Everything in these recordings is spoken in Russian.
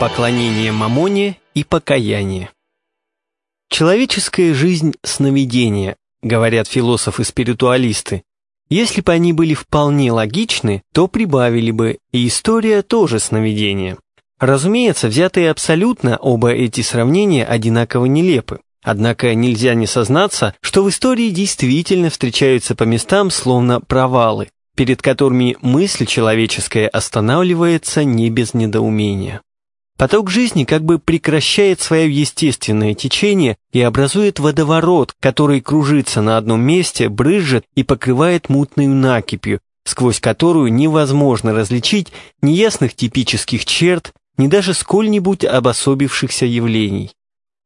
Поклонение Мамоне и покаяние. Человеческая жизнь – сновидение, говорят философы-спиритуалисты. Если бы они были вполне логичны, то прибавили бы, и история тоже сновидение. Разумеется, взятые абсолютно, оба эти сравнения одинаково нелепы. Однако нельзя не сознаться, что в истории действительно встречаются по местам словно провалы, перед которыми мысль человеческая останавливается не без недоумения. Поток жизни как бы прекращает свое естественное течение и образует водоворот, который кружится на одном месте, брызжет и покрывает мутной накипью, сквозь которую невозможно различить неясных типических черт, ни даже сколь-нибудь обособившихся явлений.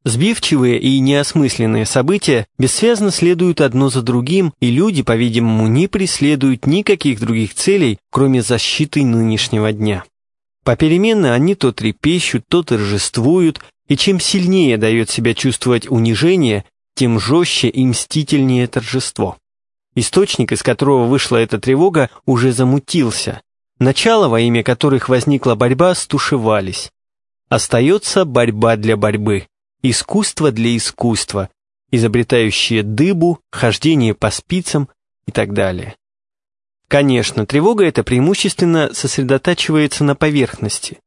Сбивчивые и неосмысленные события бессвязно следуют одно за другим, и люди, по-видимому, не преследуют никаких других целей, кроме защиты нынешнего дня. Попеременно они то трепещут, то торжествуют, и чем сильнее дает себя чувствовать унижение, тем жестче и мстительнее торжество. Источник, из которого вышла эта тревога, уже замутился. Начало, во имя которых возникла борьба, стушевались. Остается борьба для борьбы, искусство для искусства, изобретающее дыбу, хождение по спицам и так далее. Конечно, тревога эта преимущественно сосредотачивается на поверхности.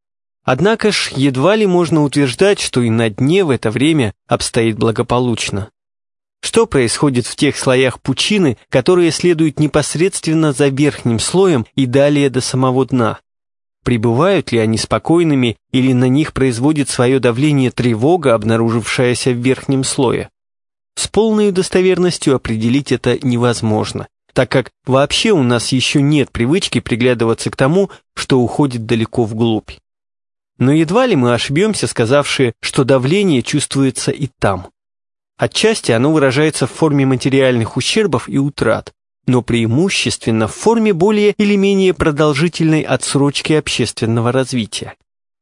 Однако ж едва ли можно утверждать, что и на дне в это время обстоит благополучно. Что происходит в тех слоях пучины, которые следуют непосредственно за верхним слоем и далее до самого дна? Прибывают ли они спокойными или на них производит свое давление тревога, обнаружившаяся в верхнем слое? С полной достоверностью определить это невозможно, так как вообще у нас еще нет привычки приглядываться к тому, что уходит далеко вглубь. Но едва ли мы ошибемся, сказавшие, что давление чувствуется и там. Отчасти оно выражается в форме материальных ущербов и утрат, но преимущественно в форме более или менее продолжительной отсрочки общественного развития.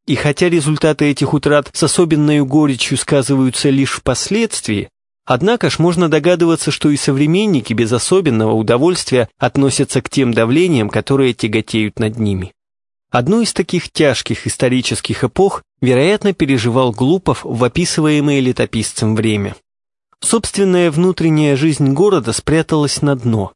И хотя результаты этих утрат с особенной горечью сказываются лишь впоследствии, Однако ж можно догадываться, что и современники без особенного удовольствия относятся к тем давлениям, которые тяготеют над ними. Одну из таких тяжких исторических эпох, вероятно, переживал Глупов в описываемое летописцем время. Собственная внутренняя жизнь города спряталась на дно.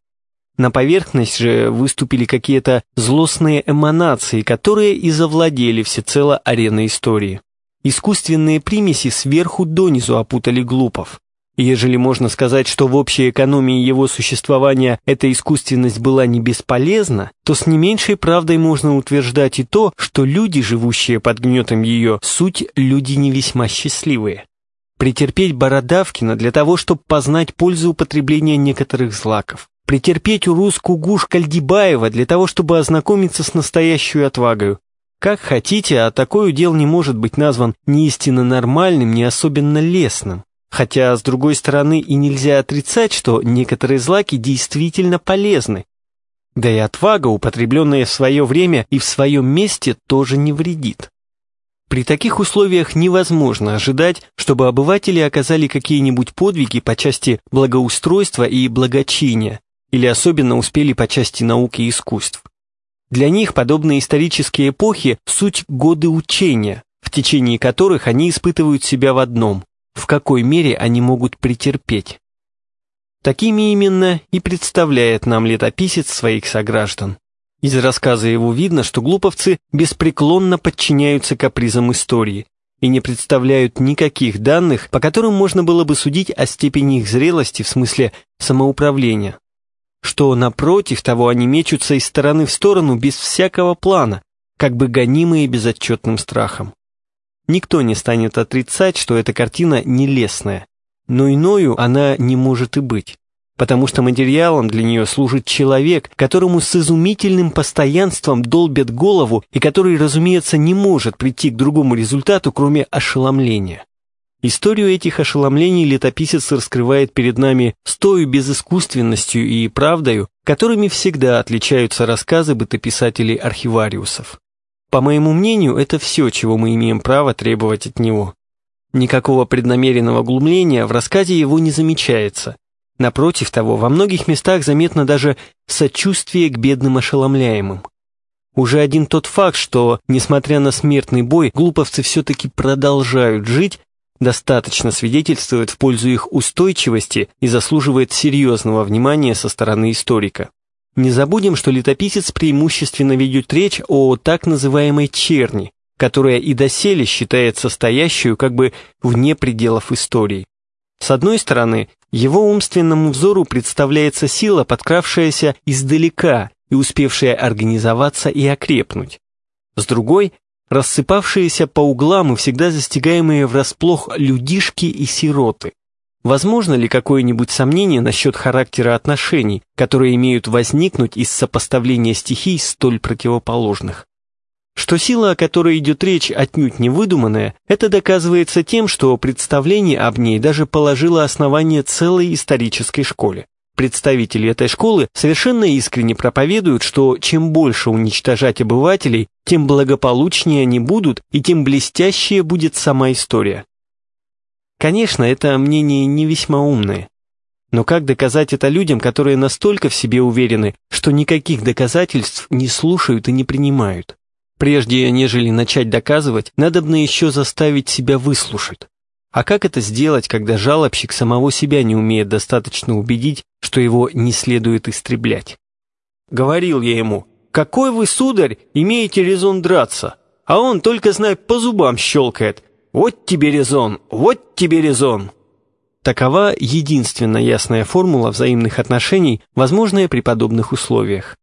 На поверхность же выступили какие-то злостные эманации, которые и завладели всецело ареной истории. Искусственные примеси сверху донизу опутали Глупов. Ежели можно сказать, что в общей экономии его существования эта искусственность была не бесполезна, то с не меньшей правдой можно утверждать и то, что люди, живущие под гнетом ее, суть люди не весьма счастливые. Претерпеть Бородавкина для того, чтобы познать пользу употребления некоторых злаков. Претерпеть уруску гуш Кальдибаева для того, чтобы ознакомиться с настоящей отвагою. Как хотите, а такой удел не может быть назван ни истинно нормальным, ни особенно лесным. Хотя, с другой стороны, и нельзя отрицать, что некоторые злаки действительно полезны. Да и отвага, употребленная в свое время и в своем месте, тоже не вредит. При таких условиях невозможно ожидать, чтобы обыватели оказали какие-нибудь подвиги по части благоустройства и благочиния, или особенно успели по части науки и искусств. Для них подобные исторические эпохи – суть годы учения, в течение которых они испытывают себя в одном в какой мере они могут претерпеть. Такими именно и представляет нам летописец своих сограждан. Из рассказа его видно, что глуповцы беспреклонно подчиняются капризам истории и не представляют никаких данных, по которым можно было бы судить о степени их зрелости в смысле самоуправления. Что, напротив того, они мечутся из стороны в сторону без всякого плана, как бы гонимые безотчетным страхом. Никто не станет отрицать, что эта картина нелестная, но иною она не может и быть, потому что материалом для нее служит человек, которому с изумительным постоянством долбят голову и который, разумеется, не может прийти к другому результату, кроме ошеломления. Историю этих ошеломлений летописец раскрывает перед нами с той безыскусственностью и правдою, которыми всегда отличаются рассказы бытописателей-архивариусов. По моему мнению, это все, чего мы имеем право требовать от него. Никакого преднамеренного глумления в рассказе его не замечается. Напротив того, во многих местах заметно даже сочувствие к бедным ошеломляемым. Уже один тот факт, что, несмотря на смертный бой, глуповцы все-таки продолжают жить, достаточно свидетельствует в пользу их устойчивости и заслуживает серьезного внимания со стороны историка. Не забудем, что летописец преимущественно ведет речь о так называемой черни, которая и доселе считается стоящую как бы вне пределов истории. С одной стороны, его умственному взору представляется сила, подкравшаяся издалека и успевшая организоваться и окрепнуть. С другой – рассыпавшиеся по углам и всегда застигаемые врасплох людишки и сироты. Возможно ли какое-нибудь сомнение насчет характера отношений, которые имеют возникнуть из сопоставления стихий столь противоположных? Что сила, о которой идет речь, отнюдь не выдуманная, это доказывается тем, что представление об ней даже положило основание целой исторической школе. Представители этой школы совершенно искренне проповедуют, что чем больше уничтожать обывателей, тем благополучнее они будут и тем блестящее будет сама история. Конечно, это мнение не весьма умное. Но как доказать это людям, которые настолько в себе уверены, что никаких доказательств не слушают и не принимают? Прежде нежели начать доказывать, надобно еще заставить себя выслушать. А как это сделать, когда жалобщик самого себя не умеет достаточно убедить, что его не следует истреблять? Говорил я ему, какой вы, сударь, имеете резон драться? А он только, знай, по зубам щелкает. Вот тебе резон, вот тебе резон. Такова единственная ясная формула взаимных отношений, возможная при подобных условиях.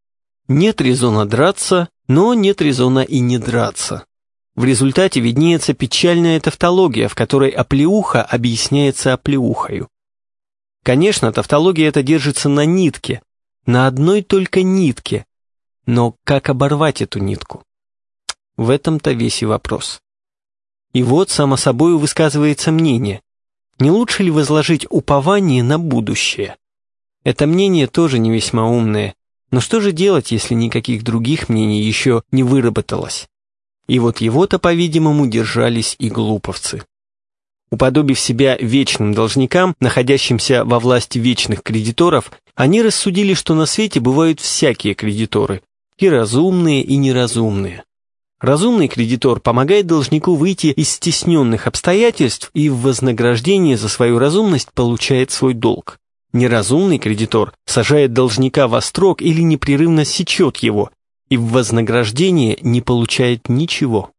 Нет резона драться, но нет резона и не драться. В результате виднеется печальная тавтология, в которой оплеуха объясняется оплеухою. Конечно, тавтология эта держится на нитке, на одной только нитке. Но как оборвать эту нитку? В этом-то весь и вопрос. И вот, само собой, высказывается мнение. Не лучше ли возложить упование на будущее? Это мнение тоже не весьма умное. Но что же делать, если никаких других мнений еще не выработалось? И вот его-то, по-видимому, держались и глуповцы. Уподобив себя вечным должникам, находящимся во власти вечных кредиторов, они рассудили, что на свете бывают всякие кредиторы, и разумные, и неразумные. Разумный кредитор помогает должнику выйти из стесненных обстоятельств и в вознаграждение за свою разумность получает свой долг. Неразумный кредитор сажает должника во строк или непрерывно сечет его, и в вознаграждение не получает ничего.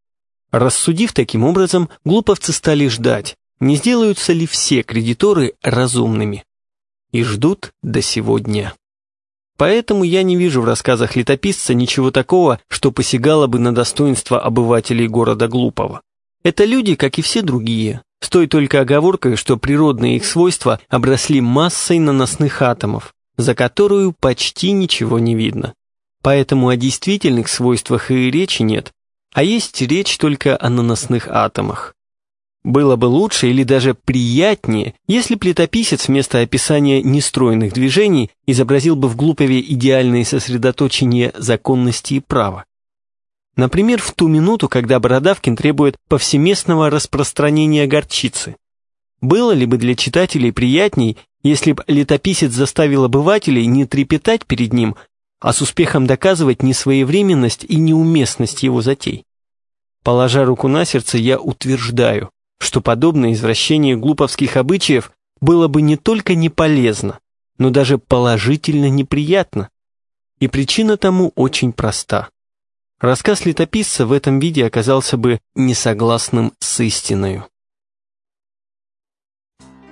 Рассудив таким образом, глуповцы стали ждать, не сделаются ли все кредиторы разумными. И ждут до сегодня. Поэтому я не вижу в рассказах летописца ничего такого, что посягало бы на достоинство обывателей города Глупого. Это люди, как и все другие, с той только оговоркой, что природные их свойства обросли массой наносных атомов, за которую почти ничего не видно. Поэтому о действительных свойствах и речи нет, а есть речь только о наносных атомах. Было бы лучше или даже приятнее, если б летописец вместо описания нестройных движений изобразил бы в Глупове идеальное сосредоточение законности и права. Например, в ту минуту, когда Бородавкин требует повсеместного распространения горчицы. Было ли бы для читателей приятней, если б летописец заставил обывателей не трепетать перед ним, а с успехом доказывать несвоевременность и неуместность его затей. Положа руку на сердце, я утверждаю, что подобное извращение глуповских обычаев было бы не только не полезно, но даже положительно неприятно. И причина тому очень проста. Рассказ летописца в этом виде оказался бы несогласным с истиною.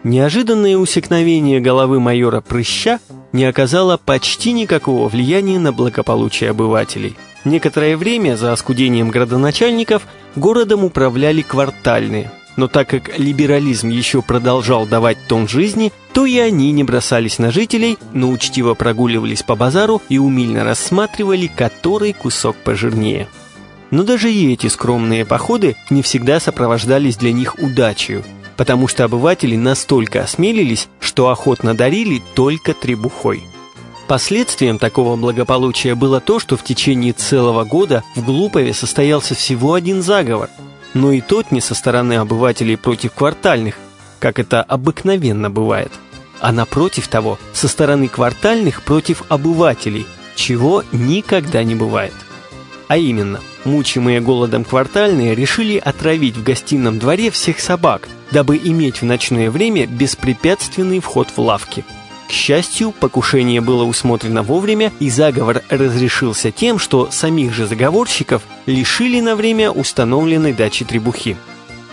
Неожиданное усекновение головы майора Прыща не оказало почти никакого влияния на благополучие обывателей. Некоторое время за оскудением градоначальников городом управляли квартальные, но так как либерализм еще продолжал давать тон жизни, то и они не бросались на жителей, но учтиво прогуливались по базару и умильно рассматривали, который кусок пожирнее. Но даже и эти скромные походы не всегда сопровождались для них удачей потому что обыватели настолько осмелились, что охотно дарили только требухой. Последствием такого благополучия было то, что в течение целого года в Глупове состоялся всего один заговор, но и тот не со стороны обывателей против квартальных, как это обыкновенно бывает, а напротив того, со стороны квартальных против обывателей, чего никогда не бывает. А именно, мучимые голодом квартальные решили отравить в гостином дворе всех собак, дабы иметь в ночное время беспрепятственный вход в лавки. К счастью, покушение было усмотрено вовремя, и заговор разрешился тем, что самих же заговорщиков лишили на время установленной дачи требухи.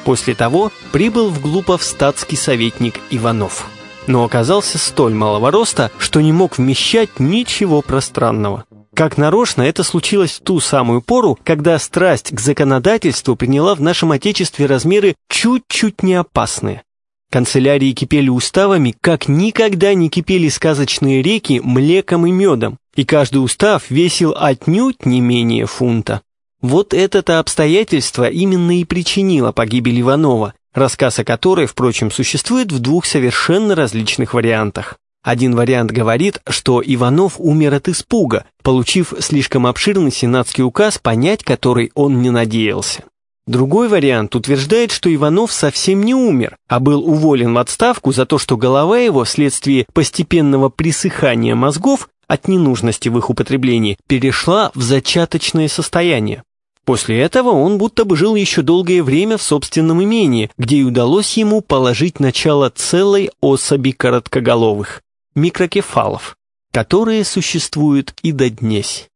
После того прибыл в Глупов статский советник Иванов, но оказался столь малого роста, что не мог вмещать ничего пространного. Как нарочно это случилось в ту самую пору, когда страсть к законодательству приняла в нашем Отечестве размеры чуть-чуть не опасные. Канцелярии кипели уставами, как никогда не кипели сказочные реки млеком и медом, и каждый устав весил отнюдь не менее фунта. Вот это-то обстоятельство именно и причинило погибель Иванова, рассказ о которой, впрочем, существует в двух совершенно различных вариантах. Один вариант говорит, что Иванов умер от испуга, получив слишком обширный сенатский указ, понять который он не надеялся. Другой вариант утверждает, что Иванов совсем не умер, а был уволен в отставку за то, что голова его вследствие постепенного присыхания мозгов от ненужности в их употреблении перешла в зачаточное состояние. После этого он будто бы жил еще долгое время в собственном имении, где и удалось ему положить начало целой особи короткоголовых микрокефалов, которые существуют и до днесь.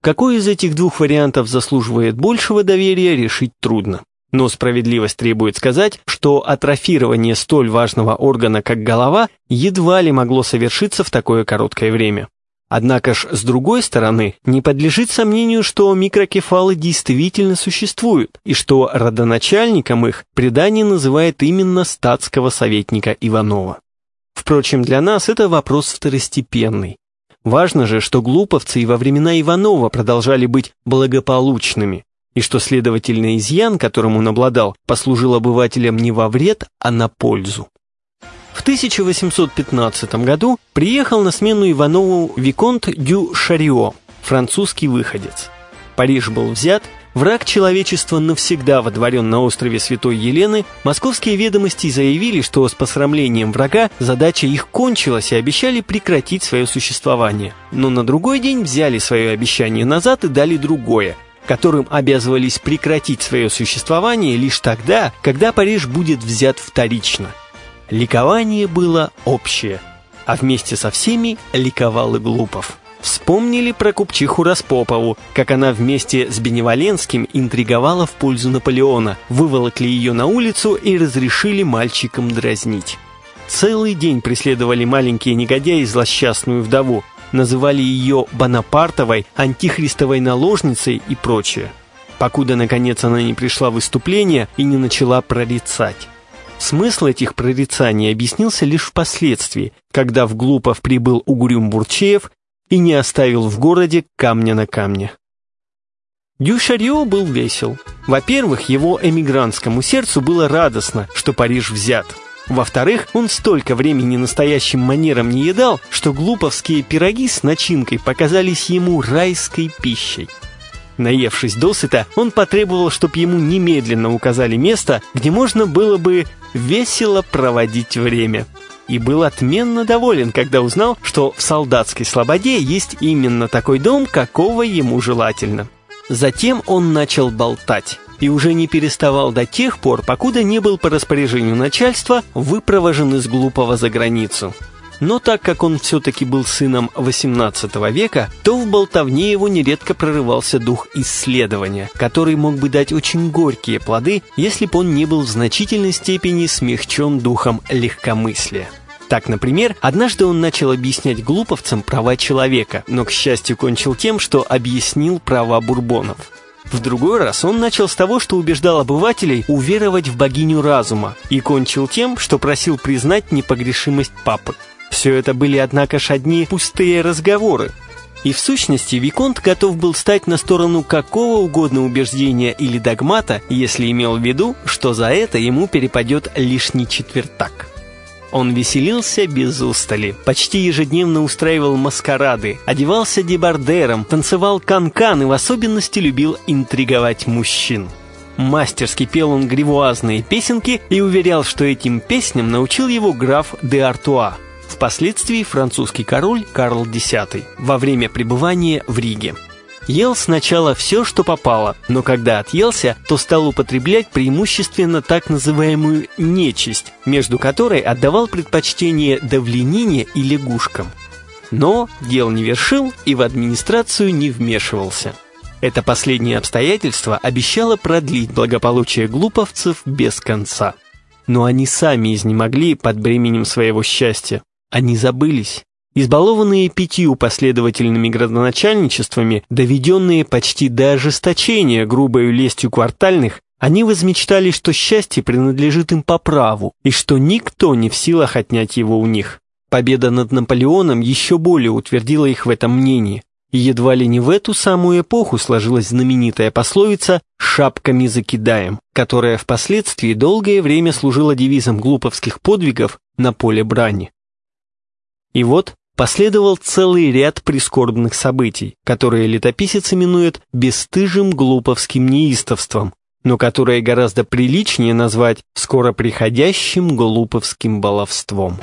Какой из этих двух вариантов заслуживает большего доверия, решить трудно. Но справедливость требует сказать, что атрофирование столь важного органа, как голова, едва ли могло совершиться в такое короткое время. Однако ж, с другой стороны, не подлежит сомнению, что микрокефалы действительно существуют, и что родоначальником их предание называет именно статского советника Иванова. Впрочем, для нас это вопрос второстепенный. Важно же, что глуповцы и во времена Иванова продолжали быть благополучными, и что, следовательно, изъян, которым он обладал, послужил обывателям не во вред, а на пользу. В 1815 году приехал на смену Иванову Виконт Дю Шарио, французский выходец. Париж был взят, Враг человечества навсегда водворен на острове Святой Елены, московские ведомости заявили, что с посрамлением врага задача их кончилась и обещали прекратить свое существование. Но на другой день взяли свое обещание назад и дали другое, которым обязывались прекратить свое существование лишь тогда, когда Париж будет взят вторично. Ликование было общее, а вместе со всеми ликовал и Глупов. Вспомнили про купчиху Распопову, как она вместе с Беневоленским интриговала в пользу Наполеона, выволокли ее на улицу и разрешили мальчикам дразнить. Целый день преследовали маленькие негодяи злосчастную вдову, называли ее Бонапартовой, антихристовой наложницей и прочее. Покуда, наконец, она не пришла в выступление и не начала прорицать. Смысл этих прорицаний объяснился лишь впоследствии, когда в Глупов прибыл Угрюм Бурчеев и не оставил в городе камня на камне. Дюшарио был весел. Во-первых, его эмигрантскому сердцу было радостно, что Париж взят. Во-вторых, он столько времени настоящим манером не едал, что глуповские пироги с начинкой показались ему райской пищей. Наевшись досыта, он потребовал, чтобы ему немедленно указали место, где можно было бы весело проводить время и был отменно доволен, когда узнал, что в солдатской слободе есть именно такой дом, какого ему желательно. Затем он начал болтать и уже не переставал до тех пор, покуда не был по распоряжению начальства выпровожен из глупого за границу. Но так как он все-таки был сыном XVIII века, то в болтовне его нередко прорывался дух исследования, который мог бы дать очень горькие плоды, если бы он не был в значительной степени смягчен духом легкомыслия. Так, например, однажды он начал объяснять глуповцам права человека, но, к счастью, кончил тем, что объяснил права бурбонов. В другой раз он начал с того, что убеждал обывателей уверовать в богиню разума, и кончил тем, что просил признать непогрешимость папы. Все это были, однако ж, одни пустые разговоры. И в сущности Виконт готов был стать на сторону какого угодно убеждения или догмата, если имел в виду, что за это ему перепадет лишний четвертак. Он веселился без устали, почти ежедневно устраивал маскарады, одевался дебардером, танцевал канкан и в особенности любил интриговать мужчин. Мастерски пел он гривуазные песенки и уверял, что этим песням научил его граф де Артуа, впоследствии французский король Карл X, во время пребывания в Риге. ел сначала все, что попало, но когда отъелся, то стал употреблять преимущественно так называемую нечисть, между которой отдавал предпочтение давленине и лягушкам. Но дел не вершил и в администрацию не вмешивался. Это последнее обстоятельство обещало продлить благополучие глуповцев без конца. Но они сами изнемогли под бременем своего счастья. Они забылись. Избалованные пятью последовательными градоначальничествами, доведенные почти до ожесточения грубою лестью квартальных, они возмечтали, что счастье принадлежит им по праву, и что никто не в силах отнять его у них. Победа над Наполеоном еще более утвердила их в этом мнении. И едва ли не в эту самую эпоху сложилась знаменитая пословица «шапками закидаем», которая впоследствии долгое время служила девизом глуповских подвигов на поле брани. И вот последовал целый ряд прискорбных событий, которые летописец именует «бесстыжим глуповским неистовством», но которые гораздо приличнее назвать «скоро приходящим глуповским баловством».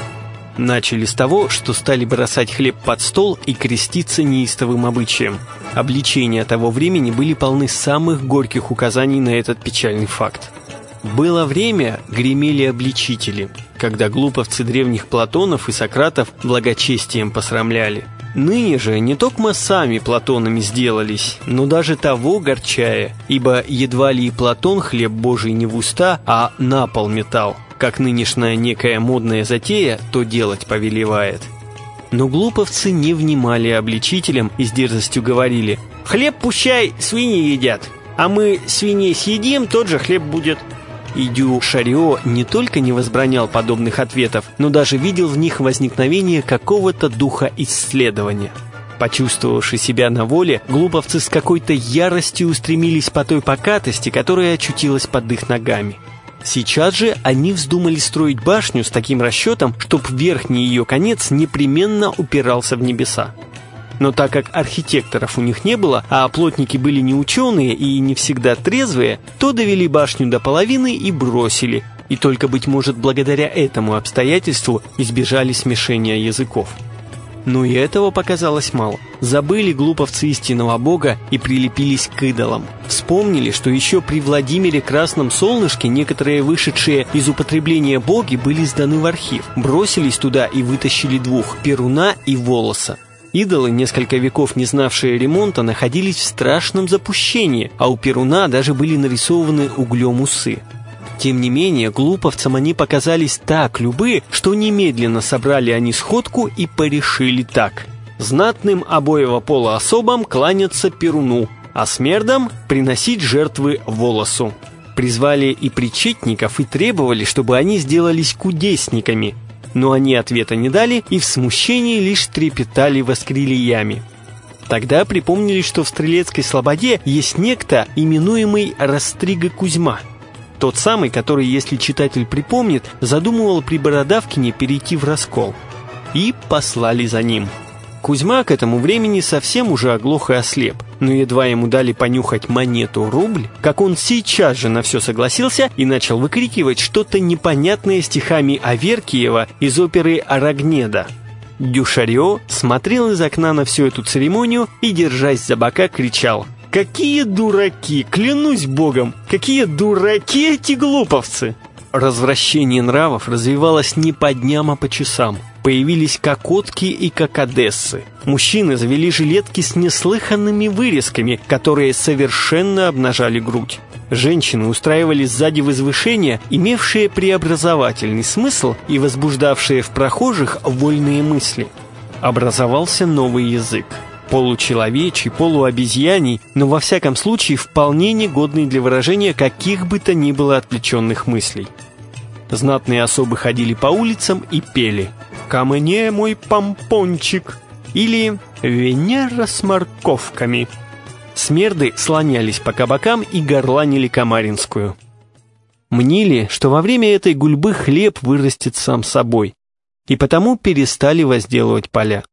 Начали с того, что стали бросать хлеб под стол и креститься неистовым обычаем. Обличения того времени были полны самых горьких указаний на этот печальный факт. Было время, гремели обличители, когда глуповцы древних Платонов и Сократов благочестием посрамляли. Ныне же не только сами Платонами сделались, но даже того горчая, ибо едва ли и Платон хлеб Божий не в уста, а на пол метал как нынешняя некая модная затея то делать повелевает. Но глуповцы не внимали обличителям и с дерзостью говорили «Хлеб пущай свиньи едят, а мы свиней съедим, тот же хлеб будет». И Дю Шарио не только не возбранял подобных ответов, но даже видел в них возникновение какого-то духа исследования. Почувствовавши себя на воле, глуповцы с какой-то яростью устремились по той покатости, которая очутилась под их ногами. Сейчас же они вздумали строить башню с таким расчетом, чтобы верхний ее конец непременно упирался в небеса. Но так как архитекторов у них не было, а плотники были не ученые и не всегда трезвые, то довели башню до половины и бросили, и только, быть может, благодаря этому обстоятельству избежали смешения языков. Но и этого показалось мало. Забыли глуповцы истинного бога и прилепились к идолам. Вспомнили, что еще при Владимире Красном Солнышке некоторые вышедшие из употребления боги были сданы в архив. Бросились туда и вытащили двух – Перуна и Волоса. Идолы, несколько веков не знавшие ремонта, находились в страшном запущении, а у Перуна даже были нарисованы углем усы. Тем не менее, глуповцам они показались так любы, что немедленно собрали они сходку и порешили так. Знатным обоего пола особам кланяться Перуну, а смердам приносить жертвы волосу. Призвали и причетников, и требовали, чтобы они сделались кудесниками, но они ответа не дали и в смущении лишь трепетали воскрилиями. Тогда припомнили, что в Стрелецкой Слободе есть некто, именуемый Растрига Кузьма – тот самый, который, если читатель припомнит, задумывал при Бородавкине перейти в раскол. И послали за ним. Кузьма к этому времени совсем уже оглох и ослеп, но едва ему дали понюхать монету рубль, как он сейчас же на все согласился и начал выкрикивать что-то непонятное стихами Аверкиева из оперы «Арагнеда». Дюшарио смотрел из окна на всю эту церемонию и, держась за бока, кричал Какие дураки, клянусь богом, какие дураки эти глуповцы! Развращение нравов развивалось не по дням, а по часам. Появились кокотки и кокодессы. Мужчины завели жилетки с неслыханными вырезками, которые совершенно обнажали грудь. Женщины устраивали сзади возвышения, имевшие преобразовательный смысл и возбуждавшие в прохожих вольные мысли. Образовался новый язык получеловечий, полуобезьяний, но во всяком случае вполне негодный для выражения каких бы то ни было отвлеченных мыслей. Знатные особы ходили по улицам и пели «Ко мне мой помпончик» или «Венера с морковками». Смерды слонялись по кабакам и горланили Камаринскую. Мнили, что во время этой гульбы хлеб вырастет сам собой, и потому перестали возделывать поля.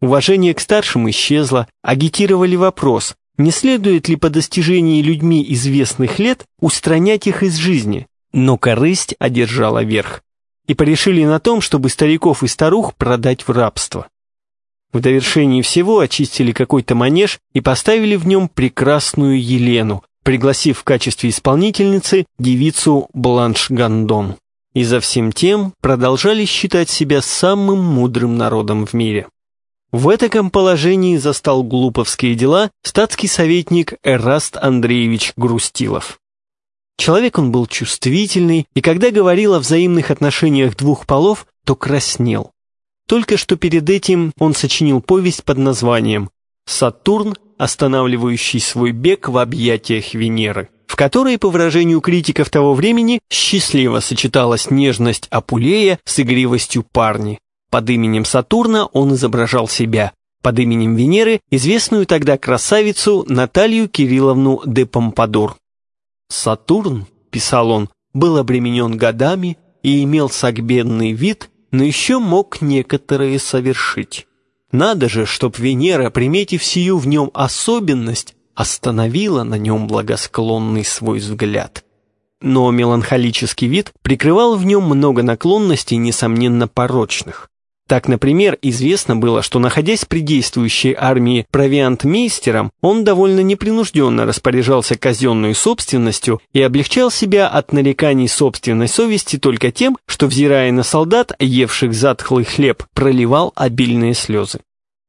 Уважение к старшим исчезло, агитировали вопрос, не следует ли по достижении людьми известных лет устранять их из жизни. Но корысть одержала верх. И порешили на том, чтобы стариков и старух продать в рабство. В довершении всего очистили какой-то манеж и поставили в нем прекрасную Елену, пригласив в качестве исполнительницы девицу Бланш Гандон. И за всем тем продолжали считать себя самым мудрым народом в мире. В этом положении застал глуповские дела статский советник Эраст Андреевич Грустилов. Человек он был чувствительный, и когда говорил о взаимных отношениях двух полов, то краснел. Только что перед этим он сочинил повесть под названием «Сатурн, останавливающий свой бег в объятиях Венеры», в которой, по выражению критиков того времени, счастливо сочеталась нежность Апулея с игривостью парни. Под именем Сатурна он изображал себя, под именем Венеры известную тогда красавицу Наталью Кирилловну де Помпадур. «Сатурн», — писал он, — «был обременен годами и имел сагбенный вид, но еще мог некоторые совершить. Надо же, чтоб Венера, приметив сию в нем особенность, остановила на нем благосклонный свой взгляд» но меланхолический вид прикрывал в нем много наклонностей, несомненно, порочных. Так, например, известно было, что, находясь при действующей армии провиантмейстером, он довольно непринужденно распоряжался казенной собственностью и облегчал себя от нареканий собственной совести только тем, что, взирая на солдат, евших затхлый хлеб, проливал обильные слезы.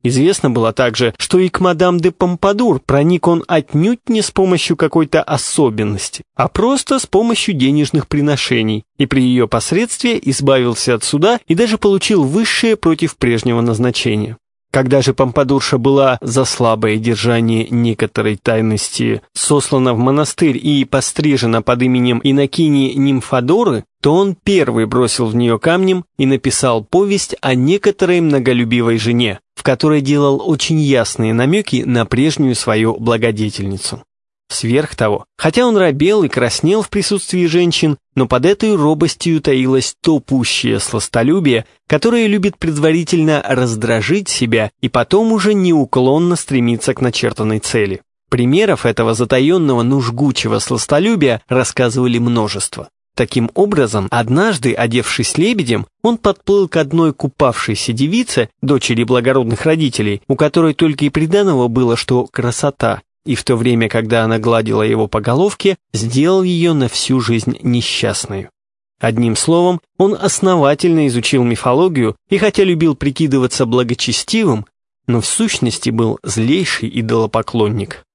Известно было также, что и к мадам де Помпадур проник он отнюдь не с помощью какой-то особенности, а просто с помощью денежных приношений, и при ее посредстве избавился от суда и даже получил высшее против прежнего назначения. Когда же Помпадурша была за слабое держание некоторой тайности сослана в монастырь и пострижена под именем Инокини Нимфодоры, то он первый бросил в нее камнем и написал повесть о некоторой многолюбивой жене, в которой делал очень ясные намеки на прежнюю свою благодетельницу. Сверх того, хотя он робел и краснел в присутствии женщин, но под этой робостью таилось то пущее сластолюбие, которое любит предварительно раздражить себя и потом уже неуклонно стремиться к начертанной цели. Примеров этого затаенного, но жгучего сластолюбия рассказывали множество. Таким образом, однажды, одевшись лебедем, он подплыл к одной купавшейся девице, дочери благородных родителей, у которой только и приданого было, что красота, и в то время, когда она гладила его по головке, сделал ее на всю жизнь несчастной. Одним словом, он основательно изучил мифологию и хотя любил прикидываться благочестивым, но в сущности был злейший идолопоклонник.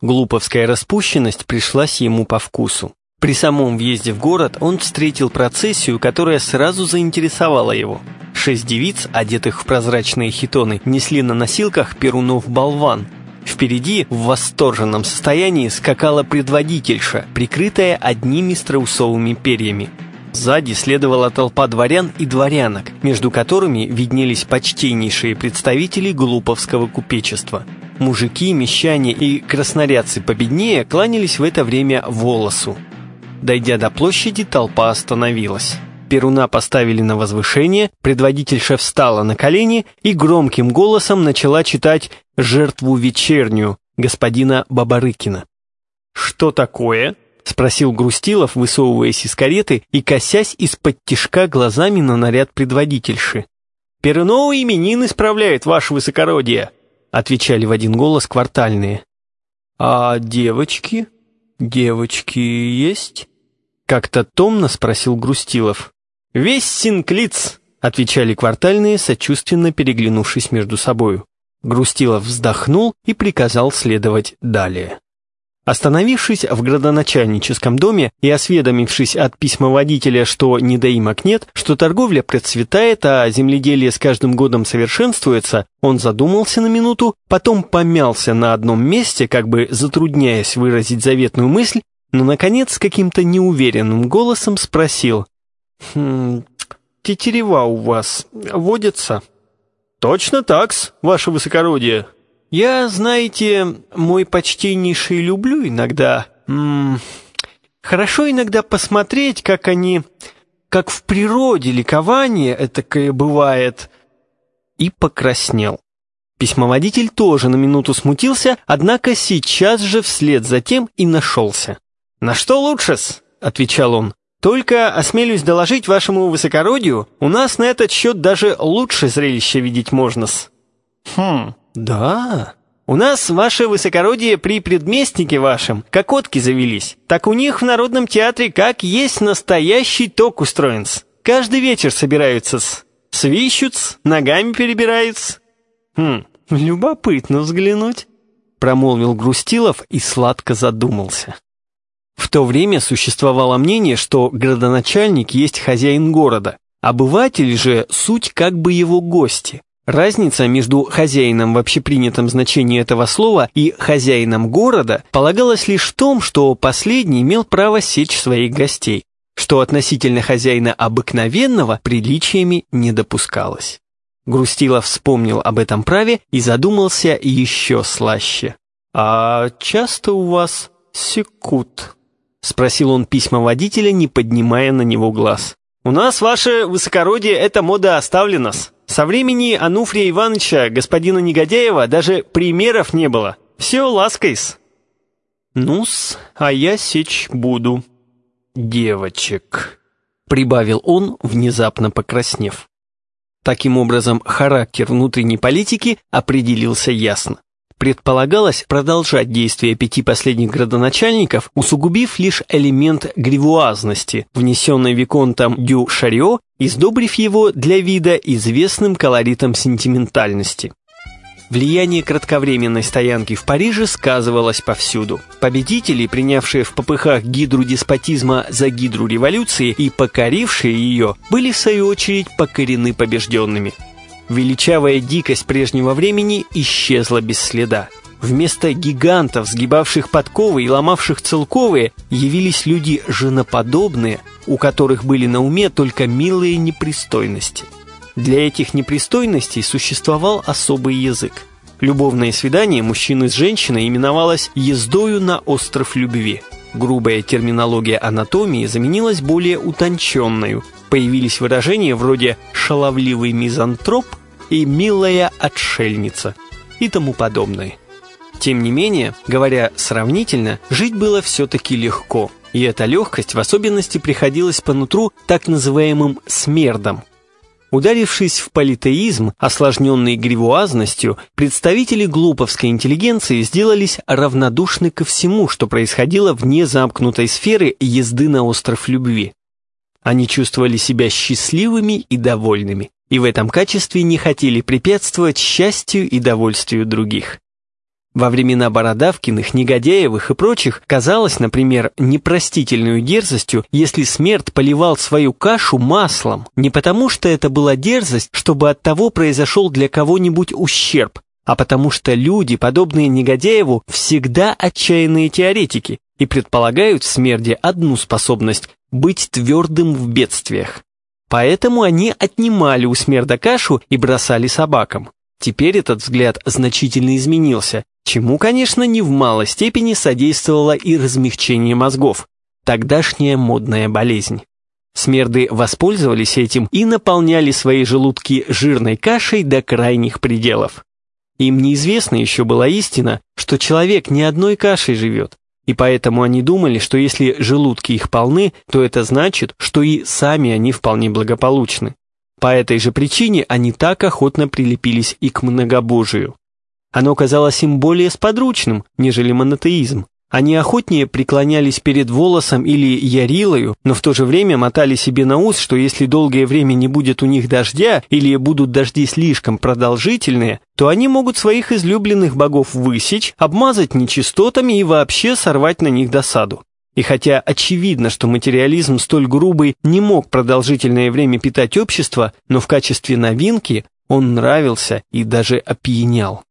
Глуповская распущенность пришлась ему по вкусу. При самом въезде в город он встретил процессию, которая сразу заинтересовала его. Шесть девиц, одетых в прозрачные хитоны, несли на носилках перунов-болван, Впереди в восторженном состоянии скакала предводительша, прикрытая одними страусовыми перьями. Сзади следовала толпа дворян и дворянок, между которыми виднелись почтеннейшие представители глуповского купечества. Мужики, мещане и краснорядцы победнее кланялись в это время волосу. Дойдя до площади, толпа остановилась. Перуна поставили на возвышение, предводительша встала на колени и громким голосом начала читать «Жертву вечернюю» господина Бабарыкина. «Что такое?» — спросил Грустилов, высовываясь из кареты и косясь из-под тишка глазами на наряд предводительши. «Перунову именин исправляет, ваше высокородие!» — отвечали в один голос квартальные. «А девочки? Девочки есть?» Как-то томно спросил Грустилов. «Весь Синклиц!» — отвечали квартальные, сочувственно переглянувшись между собою. Грустилов вздохнул и приказал следовать далее. Остановившись в градоначальническом доме и осведомившись от письмоводителя, что недоимок нет, что торговля процветает, а земледелие с каждым годом совершенствуется, он задумался на минуту, потом помялся на одном месте, как бы затрудняясь выразить заветную мысль, но, наконец, каким-то неуверенным голосом спросил, «Хм, тетерева у вас водится?» «Точно такс, ваше высокородие». «Я, знаете, мой почтеннейший люблю иногда... М -м, хорошо иногда посмотреть, как они... как в природе ликование этакое бывает...» И покраснел. Письмоводитель тоже на минуту смутился, однако сейчас же вслед за тем и нашелся. «На что лучше-с?» — отвечал он. Только, осмелюсь доложить вашему высокородию, у нас на этот счет даже лучше зрелище видеть можно-с». Хм, да. У нас, ваше высокородие, при предместнике вашем, кокотки завелись. Так у них в Народном театре как есть настоящий ток устроен -с. Каждый вечер собираются с свищут ногами перебираются. Хм, любопытно взглянуть, промолвил Грустилов и сладко задумался. В то время существовало мнение, что градоначальник есть хозяин города, обыватель же суть как бы его гости. Разница между хозяином в общепринятом значении этого слова и хозяином города полагалась лишь в том, что последний имел право сечь своих гостей, что относительно хозяина обыкновенного приличиями не допускалось. Грустилов вспомнил об этом праве и задумался еще слаще. «А часто у вас секут?» — спросил он письма водителя, не поднимая на него глаз. «У нас, ваше высокородие, эта мода оставлена-с. Со времени Ануфрия Ивановича, господина Негодяева, даже примеров не было. Все ласкайс. Ну-с, а я сечь буду. Девочек, прибавил он, внезапно покраснев. Таким образом, характер внутренней политики определился ясно предполагалось продолжать действия пяти последних градоначальников, усугубив лишь элемент гривуазности, внесенный Виконтом Дю Шарио, и сдобрив его для вида известным колоритом сентиментальности. Влияние кратковременной стоянки в Париже сказывалось повсюду. Победители, принявшие в попыхах гидру деспотизма за гидру революции и покорившие ее, были в свою очередь покорены побежденными. Величавая дикость прежнего времени исчезла без следа. Вместо гигантов, сгибавших подковы и ломавших целковые, явились люди женоподобные, у которых были на уме только милые непристойности. Для этих непристойностей существовал особый язык. Любовное свидание мужчины с женщиной именовалось «ездою на остров любви». Грубая терминология анатомии заменилась более утонченной. Появились выражения вроде «шаловливый мизантроп» и «милая отшельница» и тому подобное. Тем не менее, говоря сравнительно, жить было все-таки легко, и эта легкость в особенности приходилась по нутру так называемым «смердам». Ударившись в политеизм, осложненный гривуазностью, представители глуповской интеллигенции сделались равнодушны ко всему, что происходило вне замкнутой сферы езды на остров любви. Они чувствовали себя счастливыми и довольными и в этом качестве не хотели препятствовать счастью и довольствию других. Во времена Бородавкиных, Негодяевых и прочих казалось, например, непростительную дерзостью, если смерть поливал свою кашу маслом, не потому что это была дерзость, чтобы от того произошел для кого-нибудь ущерб, а потому что люди, подобные Негодяеву, всегда отчаянные теоретики и предполагают в смерти одну способность – быть твердым в бедствиях. Поэтому они отнимали у Смерда кашу и бросали собакам. Теперь этот взгляд значительно изменился, чему, конечно, не в малой степени содействовало и размягчение мозгов, тогдашняя модная болезнь. Смерды воспользовались этим и наполняли свои желудки жирной кашей до крайних пределов. Им неизвестна еще была истина, что человек не одной кашей живет, и поэтому они думали, что если желудки их полны, то это значит, что и сами они вполне благополучны. По этой же причине они так охотно прилепились и к многобожию. Оно казалось им более сподручным, нежели монотеизм, они охотнее преклонялись перед волосом или ярилою, но в то же время мотали себе на ус, что если долгое время не будет у них дождя или будут дожди слишком продолжительные, то они могут своих излюбленных богов высечь, обмазать нечистотами и вообще сорвать на них досаду. И хотя очевидно, что материализм столь грубый не мог продолжительное время питать общество, но в качестве новинки он нравился и даже опьянял.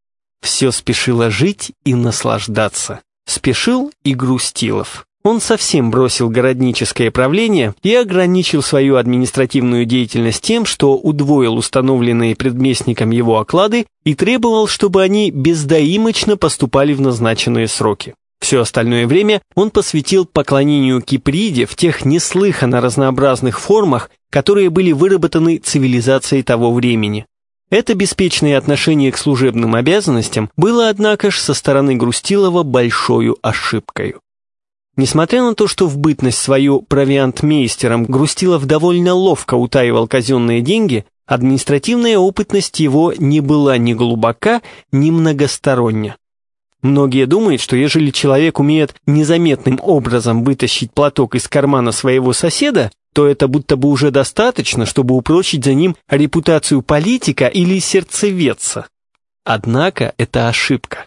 Все спешило жить и наслаждаться. Спешил и Грустилов. Он совсем бросил городническое правление и ограничил свою административную деятельность тем, что удвоил установленные предместником его оклады и требовал, чтобы они бездоимочно поступали в назначенные сроки. Все остальное время он посвятил поклонению Киприде в тех неслыханно разнообразных формах, которые были выработаны цивилизацией того времени. Это беспечное отношение к служебным обязанностям было, однако ж, со стороны Грустилова большой ошибкой. Несмотря на то, что в бытность свою провиантмейстером Грустилов довольно ловко утаивал казенные деньги, административная опытность его не была ни глубока, ни многостороння. Многие думают, что ежели человек умеет незаметным образом вытащить платок из кармана своего соседа, то это будто бы уже достаточно, чтобы упрочить за ним репутацию политика или сердцеведца. Однако это ошибка.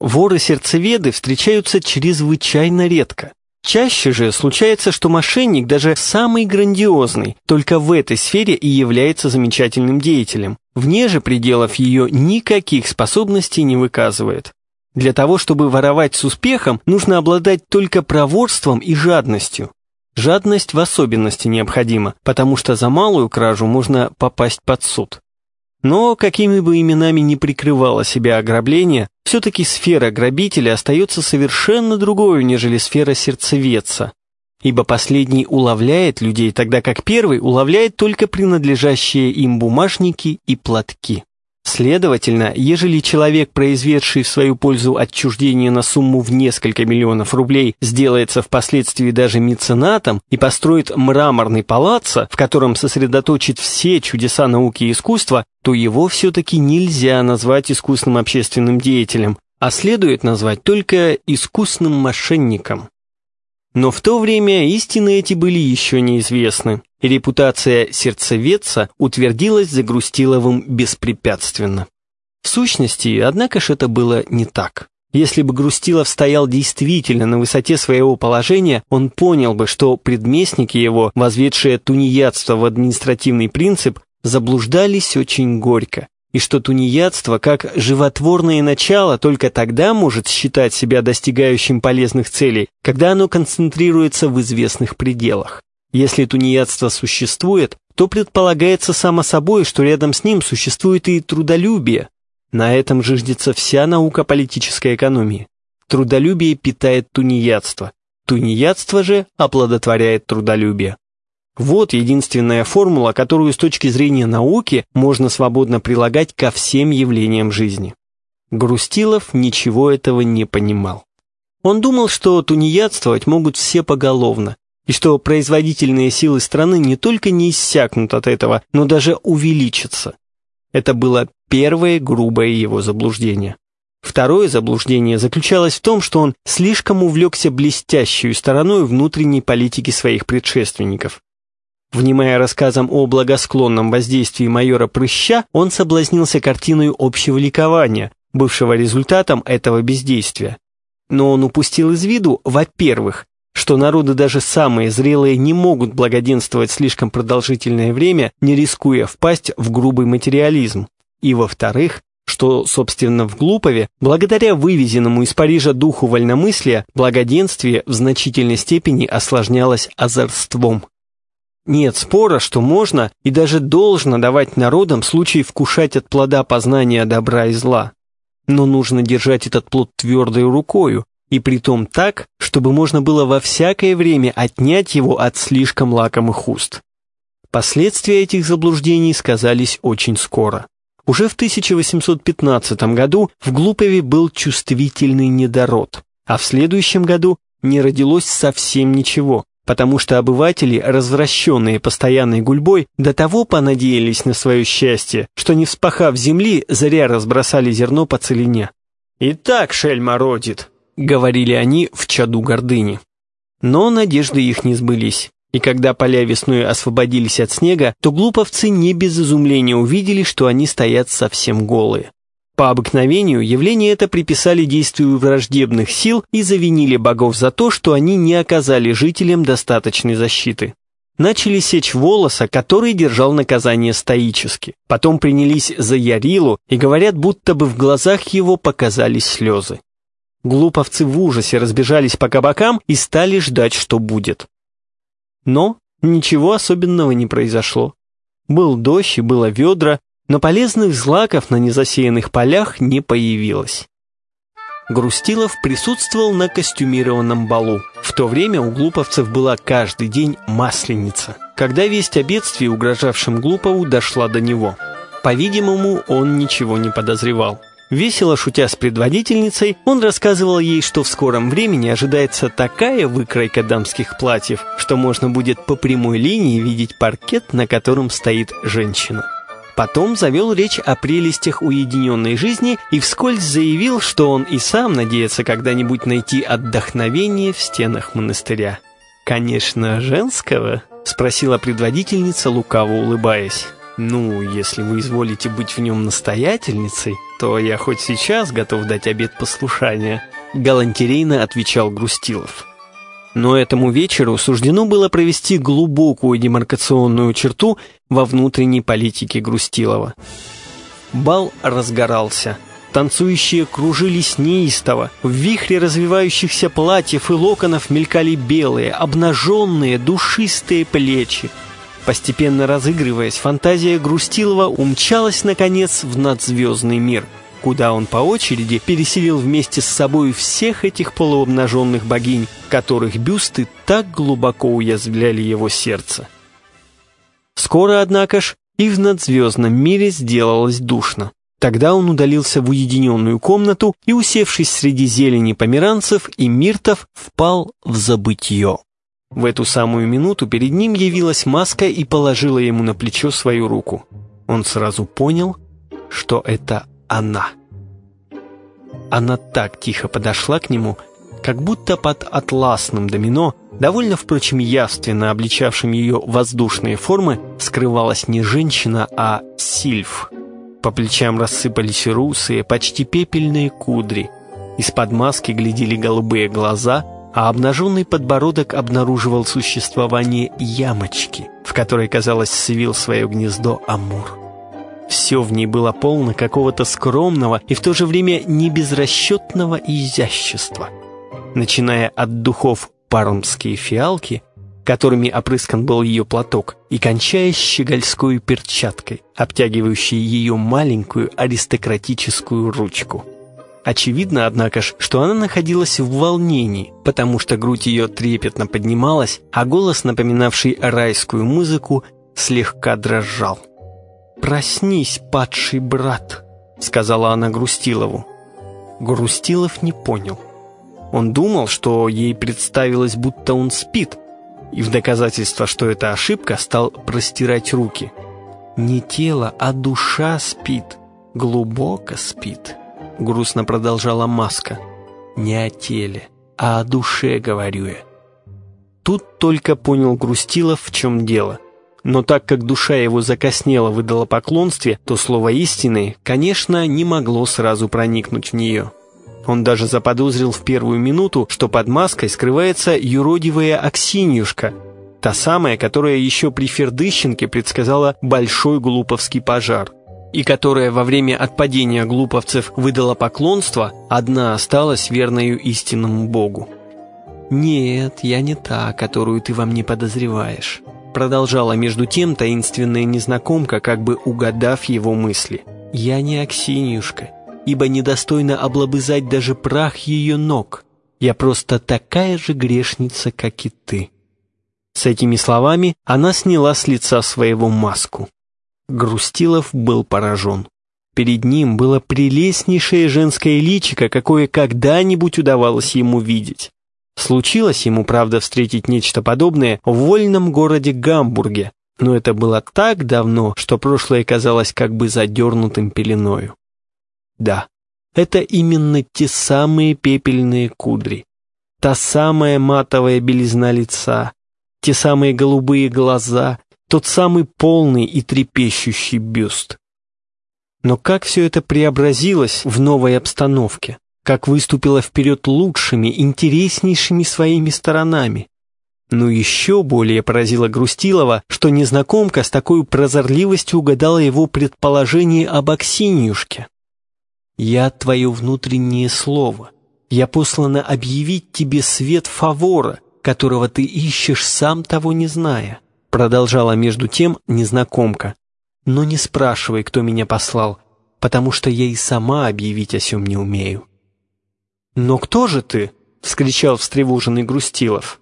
Воры-сердцеведы встречаются чрезвычайно редко. Чаще же случается, что мошенник, даже самый грандиозный, только в этой сфере и является замечательным деятелем. Вне же пределов ее никаких способностей не выказывает. Для того, чтобы воровать с успехом, нужно обладать только проворством и жадностью. Жадность в особенности необходима, потому что за малую кражу можно попасть под суд. Но какими бы именами ни прикрывало себя ограбление, все-таки сфера грабителя остается совершенно другой, нежели сфера сердцеведца. Ибо последний уловляет людей, тогда как первый уловляет только принадлежащие им бумажники и платки. Следовательно, ежели человек, произведший в свою пользу отчуждение на сумму в несколько миллионов рублей, сделается впоследствии даже меценатом и построит мраморный палаццо, в котором сосредоточит все чудеса науки и искусства, то его все-таки нельзя назвать искусным общественным деятелем, а следует назвать только искусным мошенником. Но в то время истины эти были еще неизвестны, и репутация сердцеведца утвердилась за Грустиловым беспрепятственно. В сущности, однако ж это было не так. Если бы Грустилов стоял действительно на высоте своего положения, он понял бы, что предместники его, возведшие тунеядство в административный принцип, заблуждались очень горько и что тунеядство как животворное начало только тогда может считать себя достигающим полезных целей, когда оно концентрируется в известных пределах. Если тунеядство существует, то предполагается само собой, что рядом с ним существует и трудолюбие. На этом жиждется вся наука политической экономии. Трудолюбие питает тунеядство. Тунеядство же оплодотворяет трудолюбие. Вот единственная формула, которую с точки зрения науки можно свободно прилагать ко всем явлениям жизни. Грустилов ничего этого не понимал. Он думал, что тунеядствовать могут все поголовно, и что производительные силы страны не только не иссякнут от этого, но даже увеличатся. Это было первое грубое его заблуждение. Второе заблуждение заключалось в том, что он слишком увлекся блестящей стороной внутренней политики своих предшественников. Внимая рассказам о благосклонном воздействии майора Прыща, он соблазнился картиной общего ликования, бывшего результатом этого бездействия. Но он упустил из виду, во-первых, что народы даже самые зрелые не могут благоденствовать слишком продолжительное время, не рискуя впасть в грубый материализм, и, во-вторых, что, собственно, в Глупове, благодаря вывезенному из Парижа духу вольномыслия, благоденствие в значительной степени осложнялось озорством. Нет спора, что можно и даже должно давать народам случай вкушать от плода познания добра и зла. Но нужно держать этот плод твердой рукою, и притом так, чтобы можно было во всякое время отнять его от слишком лакомых уст. Последствия этих заблуждений сказались очень скоро. Уже в 1815 году в Глупове был чувствительный недород, а в следующем году не родилось совсем ничего, потому что обыватели, развращенные постоянной гульбой, до того понадеялись на свое счастье, что не вспахав земли, зря разбросали зерно по целине. «И так шельма родит», — говорили они в чаду гордыни. Но надежды их не сбылись. И когда поля весной освободились от снега, то глуповцы не без изумления увидели, что они стоят совсем голые. По обыкновению явление это приписали действию враждебных сил и завинили богов за то, что они не оказали жителям достаточной защиты. Начали сечь волоса, который держал наказание стоически. Потом принялись за Ярилу и говорят, будто бы в глазах его показались слезы. Глуповцы в ужасе разбежались по кабакам и стали ждать, что будет. Но ничего особенного не произошло. Был дождь и было ведра, но полезных злаков на незасеянных полях не появилось. Грустилов присутствовал на костюмированном балу. В то время у глуповцев была каждый день масленица. Когда весть о бедствии, угрожавшем Глупову, дошла до него. По-видимому, он ничего не подозревал. Весело шутя с предводительницей, он рассказывал ей, что в скором времени ожидается такая выкройка дамских платьев, что можно будет по прямой линии видеть паркет, на котором стоит женщина. Потом завел речь о прелестях уединенной жизни и вскользь заявил, что он и сам надеется когда-нибудь найти отдохновение в стенах монастыря. «Конечно, женского?» — спросила предводительница, лукаво улыбаясь. «Ну, если вы изволите быть в нем настоятельницей, то я хоть сейчас готов дать обет послушания», — галантерейно отвечал Грустилов. Но этому вечеру суждено было провести глубокую демаркационную черту во внутренней политике Грустилова. Бал разгорался. Танцующие кружились неистово. В вихре развивающихся платьев и локонов мелькали белые, обнаженные, душистые плечи. Постепенно разыгрываясь, фантазия Грустилова умчалась, наконец, в надзвездный мир, куда он по очереди переселил вместе с собой всех этих полуобнаженных богинь, которых бюсты так глубоко уязвляли его сердце. Скоро, однако ж, и в надзвездном мире сделалось душно. Тогда он удалился в уединенную комнату и, усевшись среди зелени померанцев и миртов, впал в забытье. В эту самую минуту перед ним явилась маска и положила ему на плечо свою руку. Он сразу понял, что это она. Она так тихо подошла к нему, как будто под атласным домино, довольно, впрочем, явственно обличавшим ее воздушные формы, скрывалась не женщина, а сильф. По плечам рассыпались русые, почти пепельные кудри. Из-под маски глядели голубые глаза — а обнаженный подбородок обнаруживал существование ямочки, в которой, казалось, свил свое гнездо Амур. Все в ней было полно какого-то скромного и в то же время небезрасчетного изящества. Начиная от духов пармские фиалки, которыми опрыскан был ее платок, и кончая щегольской перчаткой, обтягивающей ее маленькую аристократическую ручку. Очевидно, однако ж, что она находилась в волнении, потому что грудь ее трепетно поднималась, а голос, напоминавший райскую музыку, слегка дрожал. «Проснись, падший брат», — сказала она Грустилову. Грустилов не понял. Он думал, что ей представилось, будто он спит, и в доказательство, что это ошибка, стал простирать руки. «Не тело, а душа спит, глубоко спит». — грустно продолжала Маска. «Не о теле, а о душе, говорю я». Тут только понял Грустилов, в чем дело. Но так как душа его закоснела в идолопоклонстве, то слово истины, конечно, не могло сразу проникнуть в нее. Он даже заподозрил в первую минуту, что под маской скрывается юродивая Аксиньюшка, та самая, которая еще при Фердыщенке предсказала большой глуповский пожар и которая во время отпадения глуповцев выдала поклонство, одна осталась верною истинному Богу. «Нет, я не та, которую ты во мне подозреваешь», продолжала между тем таинственная незнакомка, как бы угадав его мысли. «Я не Аксиньюшка, ибо недостойно облобызать даже прах ее ног. Я просто такая же грешница, как и ты». С этими словами она сняла с лица своего маску. Грустилов был поражен. Перед ним было прелестнейшее женское личико, какое когда-нибудь удавалось ему видеть. Случилось ему, правда, встретить нечто подобное в вольном городе Гамбурге, но это было так давно, что прошлое казалось как бы задернутым пеленою. Да, это именно те самые пепельные кудри, та самая матовая белизна лица, те самые голубые глаза, тот самый полный и трепещущий бюст. Но как все это преобразилось в новой обстановке? Как выступило вперед лучшими, интереснейшими своими сторонами? Но еще более поразило Грустилова, что незнакомка с такой прозорливостью угадала его предположение об Аксиньюшке. «Я твое внутреннее слово. Я послана объявить тебе свет фавора, которого ты ищешь, сам того не зная. Продолжала между тем незнакомка. «Но не спрашивай, кто меня послал, потому что я и сама объявить о сем не умею». «Но кто же ты?» — вскричал встревоженный Грустилов.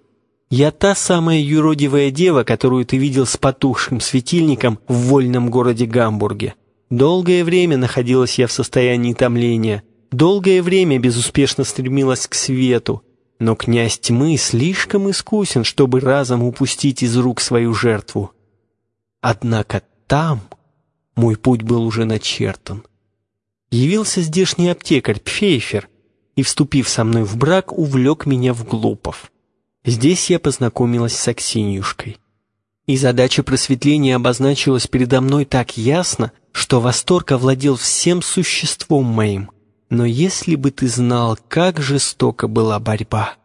«Я та самая юродивая дева, которую ты видел с потухшим светильником в вольном городе Гамбурге. Долгое время находилась я в состоянии томления, долгое время безуспешно стремилась к свету, но князь тьмы слишком искусен, чтобы разом упустить из рук свою жертву. Однако там мой путь был уже начертан. Явился здешний аптекарь Пфейфер и, вступив со мной в брак, увлек меня в Глупов. Здесь я познакомилась с Аксиньюшкой. И задача просветления обозначилась передо мной так ясно, что восторг овладел всем существом моим. Но если бы ты знал, как жестоко была борьба.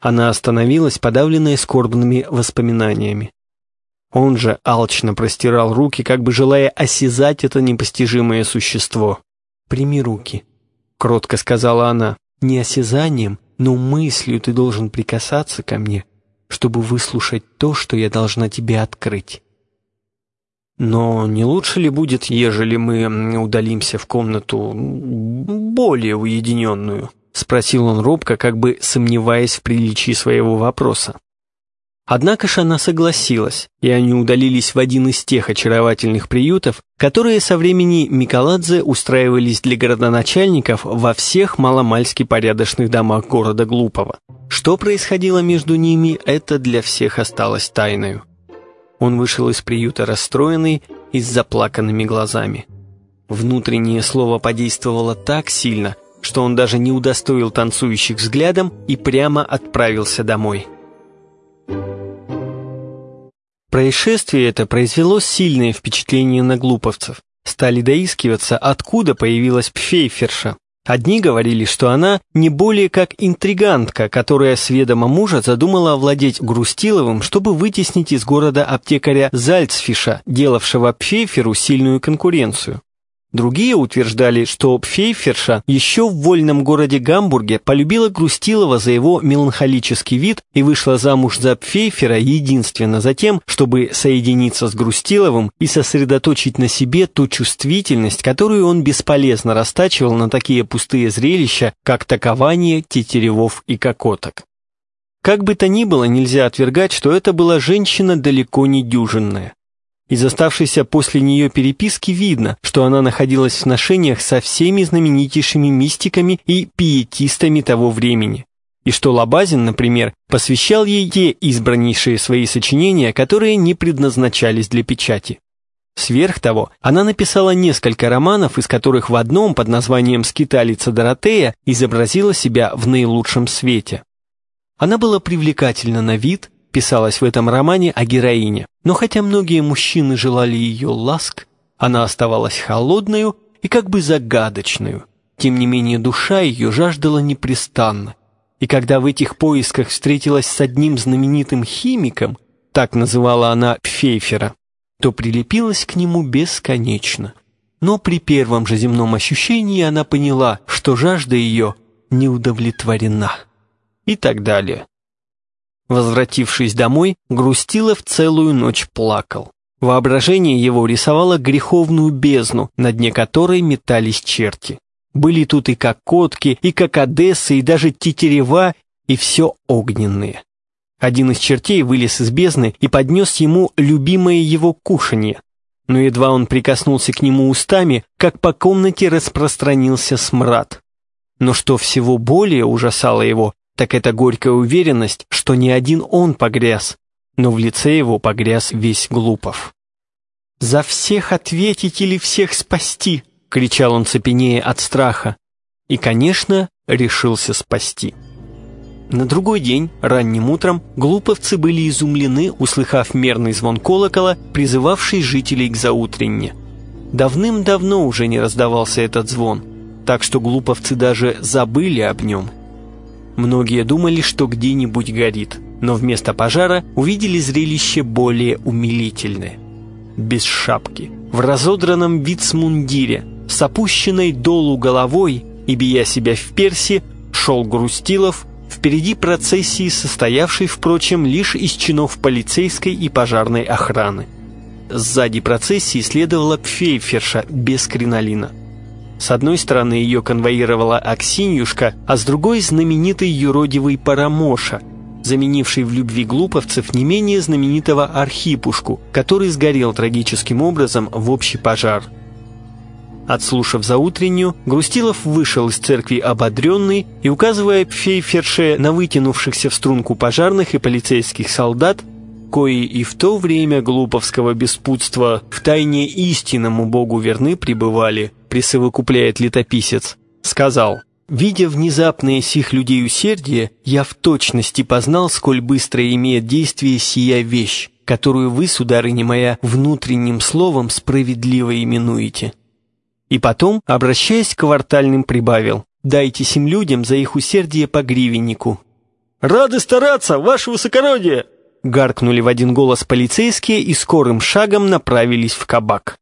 Она остановилась, подавленная скорбными воспоминаниями. Он же алчно простирал руки, как бы желая осязать это непостижимое существо. «Прими руки», — кротко сказала она. «Не осязанием, но мыслью ты должен прикасаться ко мне, чтобы выслушать то, что я должна тебе открыть». Но не лучше ли будет, ежели мы удалимся в комнату более уединенную? Спросил он робко, как бы сомневаясь в приличии своего вопроса. Однако ж она согласилась, и они удалились в один из тех очаровательных приютов, которые со времени Миколадзе устраивались для городоначальников во всех маломальски порядочных домах города Глупого. Что происходило между ними, это для всех осталось тайною. Он вышел из приюта расстроенный и с заплаканными глазами. Внутреннее слово подействовало так сильно, что он даже не удостоил танцующих взглядом и прямо отправился домой. Происшествие это произвело сильное впечатление на глуповцев. Стали доискиваться, откуда появилась Пфейферша. Одни говорили, что она не более как интригантка, которая с ведома мужа задумала овладеть Грустиловым, чтобы вытеснить из города аптекаря Зальцфиша, делавшего Пфейферу сильную конкуренцию. Другие утверждали, что Пфейферша еще в вольном городе Гамбурге полюбила Грустилова за его меланхолический вид и вышла замуж за Пфейфера единственно за тем, чтобы соединиться с Грустиловым и сосредоточить на себе ту чувствительность, которую он бесполезно растачивал на такие пустые зрелища, как такование тетеревов и кокоток. Как бы то ни было, нельзя отвергать, что это была женщина далеко не дюжинная. Из оставшейся после нее переписки видно, что она находилась в сношениях со всеми знаменитейшими мистиками и пиетистами того времени, и что Лабазин, например, посвящал ей те избраннейшие свои сочинения, которые не предназначались для печати. Сверх того, она написала несколько романов, из которых в одном под названием «Скиталица Доротея» изобразила себя в наилучшем свете. Она была привлекательна на вид, писалось в этом романе о героине. Но хотя многие мужчины желали ее ласк, она оставалась холодную и как бы загадочную. Тем не менее душа ее жаждала непрестанно. И когда в этих поисках встретилась с одним знаменитым химиком, так называла она Пфейфера, то прилепилась к нему бесконечно. Но при первом же земном ощущении она поняла, что жажда ее не удовлетворена. И так далее. Возвратившись домой, Грустилов целую ночь плакал. Воображение его рисовало греховную бездну, на дне которой метались черти. Были тут и как котки, и как одессы, и даже тетерева, и все огненные. Один из чертей вылез из бездны и поднес ему любимое его кушанье. Но едва он прикоснулся к нему устами, как по комнате распространился смрад. Но что всего более ужасало его, так это горькая уверенность, что не один он погряз, но в лице его погряз весь Глупов. «За всех ответить или всех спасти!» — кричал он цепенея от страха. И, конечно, решился спасти. На другой день, ранним утром, глуповцы были изумлены, услыхав мерный звон колокола, призывавший жителей к заутренне. Давным-давно уже не раздавался этот звон, так что глуповцы даже забыли об нем. Многие думали, что где-нибудь горит, но вместо пожара увидели зрелище более умилительное. Без шапки, в разодранном вицмундире, с опущенной долу головой и, бия себя в перси, шел Грустилов, впереди процессии, состоявшей, впрочем, лишь из чинов полицейской и пожарной охраны. Сзади процессии следовала Пфейферша без кринолина. С одной стороны ее конвоировала Аксиньюшка, а с другой знаменитый юродивый Парамоша, заменивший в любви глуповцев не менее знаменитого Архипушку, который сгорел трагическим образом в общий пожар. Отслушав заутреннюю, Грустилов вышел из церкви ободренный и, указывая Пфейферше на вытянувшихся в струнку пожарных и полицейских солдат, кои и в то время глуповского беспутства в тайне истинному Богу верны пребывали, присовокупляет летописец, сказал «Видя внезапное сих людей усердие, я в точности познал, сколь быстро имеет действие сия вещь, которую вы, сударыня моя, внутренним словом справедливо именуете». И потом, обращаясь к квартальным, прибавил «Дайте сим людям за их усердие по гривеннику». «Рады стараться, ваше высокородие!» Гаркнули в один голос полицейские и скорым шагом направились в кабак.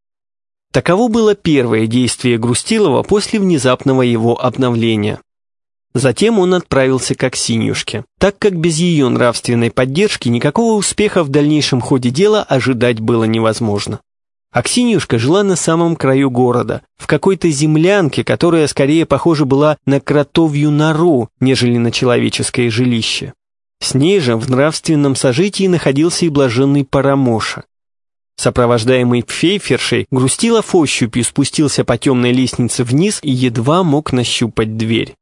Таково было первое действие Грустилова после внезапного его обновления. Затем он отправился к Аксиньюшке, так как без ее нравственной поддержки никакого успеха в дальнейшем ходе дела ожидать было невозможно. Аксиньюшка жила на самом краю города, в какой-то землянке, которая скорее похожа была на кротовью нору, нежели на человеческое жилище. С ней же в нравственном сожитии находился и блаженный Парамоша. Сопровождаемый Пфейфершей, Грустилов ощупью спустился по темной лестнице вниз и едва мог нащупать дверь.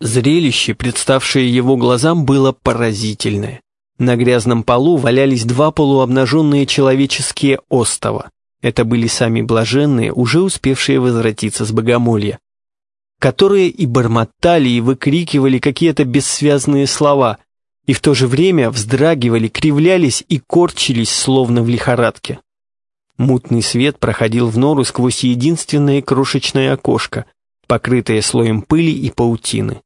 Зрелище, представшее его глазам, было поразительное. На грязном полу валялись два полуобнаженные человеческие остова. Это были сами блаженные, уже успевшие возвратиться с богомолья, которые и бормотали, и выкрикивали какие-то бессвязные слова, и в то же время вздрагивали, кривлялись и корчились, словно в лихорадке. Мутный свет проходил в нору сквозь единственное крошечное окошко, покрытое слоем пыли и паутины.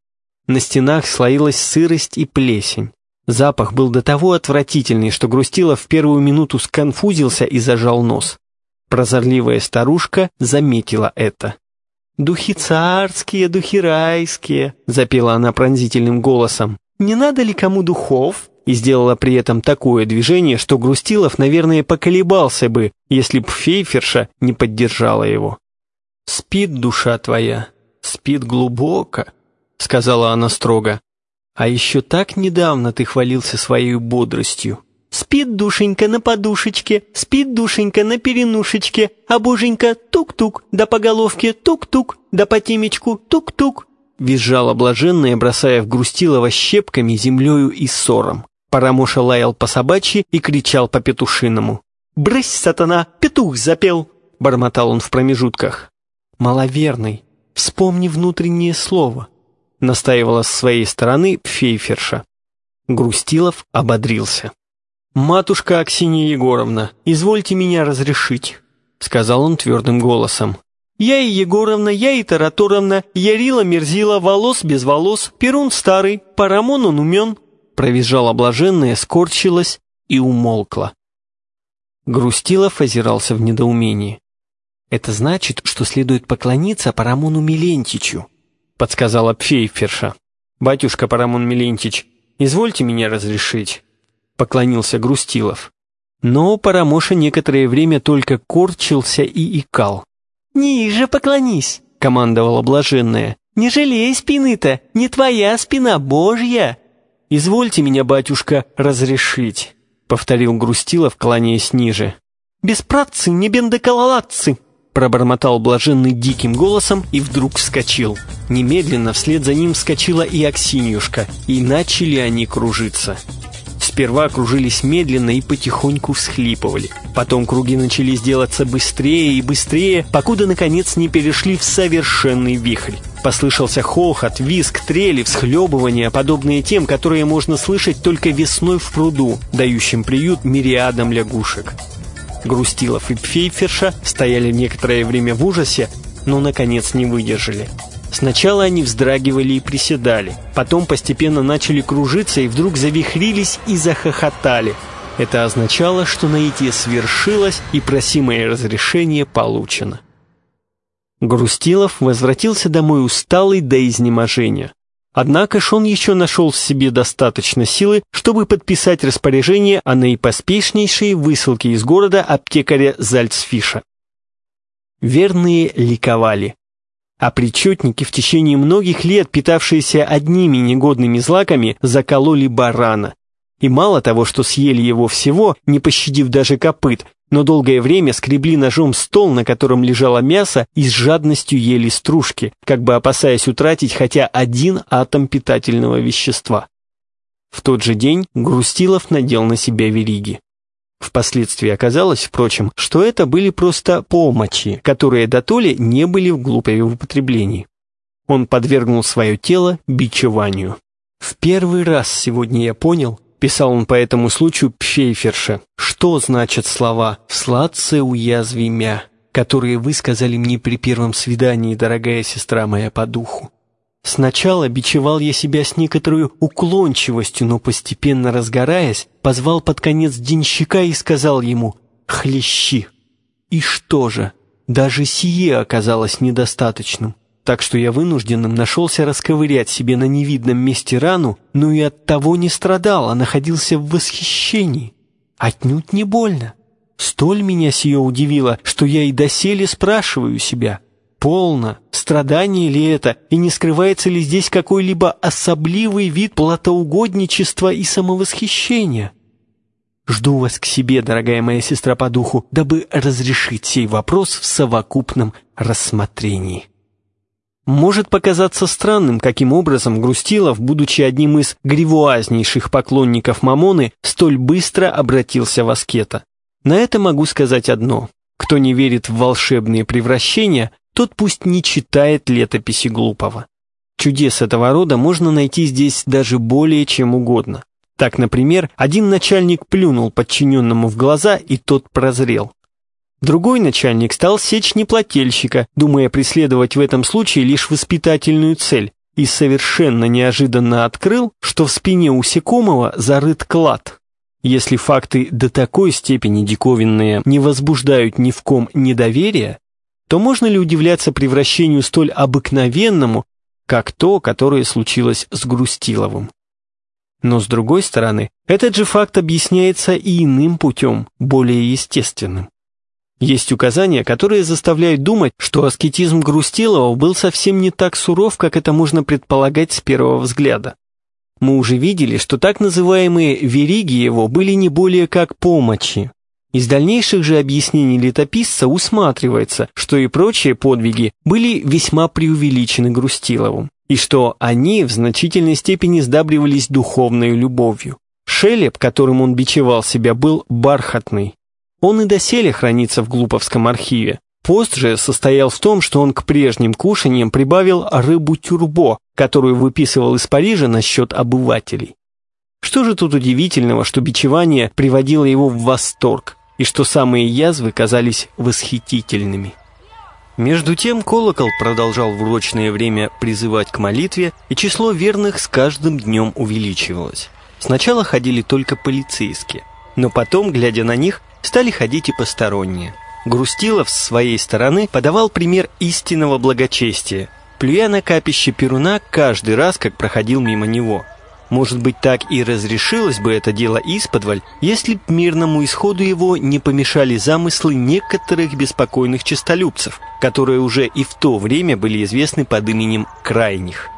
На стенах слоилась сырость и плесень. Запах был до того отвратительный, что Грустилов в первую минуту сконфузился и зажал нос. Прозорливая старушка заметила это. «Духи царские, духи райские», — запела она пронзительным голосом. «Не надо ли кому духов?» И сделала при этом такое движение, что Грустилов, наверное, поколебался бы, если б Фейферша не поддержала его. «Спит душа твоя, спит глубоко», — сказала она строго. «А еще так недавно ты хвалился своей бодростью». Спит душенька на подушечке, спит душенька на перенушечке, а боженька тук-тук, да по головке тук-тук, да по темечку тук-тук. Визжала блаженная, бросая в Грустилова щепками, землею и ссором. Парамоша лаял по собачьи и кричал по петушиному. «Брысь, сатана, петух запел!» — бормотал он в промежутках. «Маловерный, вспомни внутреннее слово», — настаивала с своей стороны Пфейферша. Грустилов ободрился. «Матушка Аксинья Егоровна, извольте меня разрешить», — сказал он твердым голосом. «Я и Егоровна, я и Тараторовна, Ярила мерзила, волос без волос, Перун старый, Парамон он умен», — провизжала блаженная, скорчилась и умолкла. Грустилов озирался в недоумении. «Это значит, что следует поклониться Парамону Милентичу», — подсказала Пфейферша. «Батюшка Парамон Милентич, извольте меня разрешить» поклонился Грустилов. Но Парамоша некоторое время только корчился и икал. «Ниже поклонись», — командовала блаженная. «Не жалей спины-то, не твоя спина, Божья!» «Извольте меня, батюшка, разрешить», — повторил Грустилов, кланяясь ниже. «Беспратцы, не бендекололатцы!» пробормотал блаженный диким голосом и вдруг вскочил. Немедленно вслед за ним вскочила и Аксиньюшка, и начали они кружиться. Сперва кружились медленно и потихоньку всхлипывали. Потом круги начали сделаться быстрее и быстрее, покуда, наконец, не перешли в совершенный вихрь. Послышался хохот, визг, трели, всхлебывания, подобные тем, которые можно слышать только весной в пруду, дающим приют мириадам лягушек. Грустилов и Пфейферша стояли некоторое время в ужасе, но, наконец, не выдержали. Сначала они вздрагивали и приседали, потом постепенно начали кружиться и вдруг завихрились и захохотали. Это означало, что наитие свершилось и просимое разрешение получено. Грустилов возвратился домой усталый до изнеможения. Однако ж он еще нашел в себе достаточно силы, чтобы подписать распоряжение о наипоспешнейшей высылке из города аптекаря Зальцфиша. Верные ликовали а причетники в течение многих лет, питавшиеся одними негодными злаками, закололи барана. и мало того, что съели его всего, не пощадив даже копыт, но долгое время скребли ножом стол, на котором лежало мясо, и с жадностью ели стружки, как бы опасаясь утратить хотя один атом питательного вещества. В тот же день Грустилов надел на себя вериги. Впоследствии оказалось, впрочем, что это были просто помощи, которые до толи не были в глупое в употреблении. Он подвергнул свое тело бичеванию. «В первый раз сегодня я понял, писал он по этому случаю Пфейферше, что значат слова «сладце уязви мя», которые вы сказали мне при первом свидании, дорогая сестра моя по духу. Сначала бичевал я себя с некоторой уклончивостью, но постепенно разгораясь, позвал под конец денщика и сказал ему «Хлещи». И что же, даже сие оказалось недостаточным так что я вынужденным нашелся расковырять себе на невидном месте рану, но и от того не страдал, а находился в восхищении. Отнюдь не больно. Столь меня сие удивило, что я и доселе спрашиваю себя, полно, страдание ли это, и не скрывается ли здесь какой-либо особливый вид платоугодничества и самовосхищения? Жду вас к себе, дорогая моя сестра по духу, дабы разрешить сей вопрос в совокупном рассмотрении. Может показаться странным, каким образом Грустилов, будучи одним из гривуазнейших поклонников Мамоны, столь быстро обратился в аскета. На это могу сказать одно. Кто не верит в волшебные превращения, тот пусть не читает летописи Глупого. Чудес этого рода можно найти здесь даже более чем угодно. Так, например, один начальник плюнул подчиненному в глаза, и тот прозрел. Другой начальник стал сечь неплательщика, думая преследовать в этом случае лишь воспитательную цель, и совершенно неожиданно открыл, что в спине у зарыт клад. Если факты до такой степени диковинные не возбуждают ни в ком недоверия, то можно ли удивляться превращению столь обыкновенному, как то, которое случилось с Грустиловым? Но с другой стороны, этот же факт объясняется и иным путем, более естественным. Есть указания, которые заставляют думать, что аскетизм Грустилова был совсем не так суров, как это можно предполагать с первого взгляда. Мы уже видели, что так называемые «вериги» его были не более как помощи. Из дальнейших же объяснений летописца усматривается, что и прочие подвиги были весьма преувеличены Грустиловым, и что они в значительной степени сдабривались духовной любовью. Шелеп, которым он бичевал себя, был бархатный, он и доселе хранится в Глуповском архиве. Пост же состоял в том, что он к прежним кушаниям прибавил рыбу тюрбо, которую выписывал из Парижа на счет обывателей. Что же тут удивительного, что бичевание приводило его в восторг, и что самые язвы казались восхитительными? Между тем колокол продолжал в урочное время призывать к молитве, и число верных с каждым днем увеличивалось. Сначала ходили только полицейские, но потом, глядя на них, стали ходить и посторонние. Грустилов с своей стороны подавал пример истинного благочестия, плюя на капище Перуна каждый раз, как проходил мимо него. Может быть, так и разрешилось бы это дело исподволь, если б мирному исходу его не помешали замыслы некоторых беспокойных честолюбцев, которые уже и в то время были известны под именем «крайних».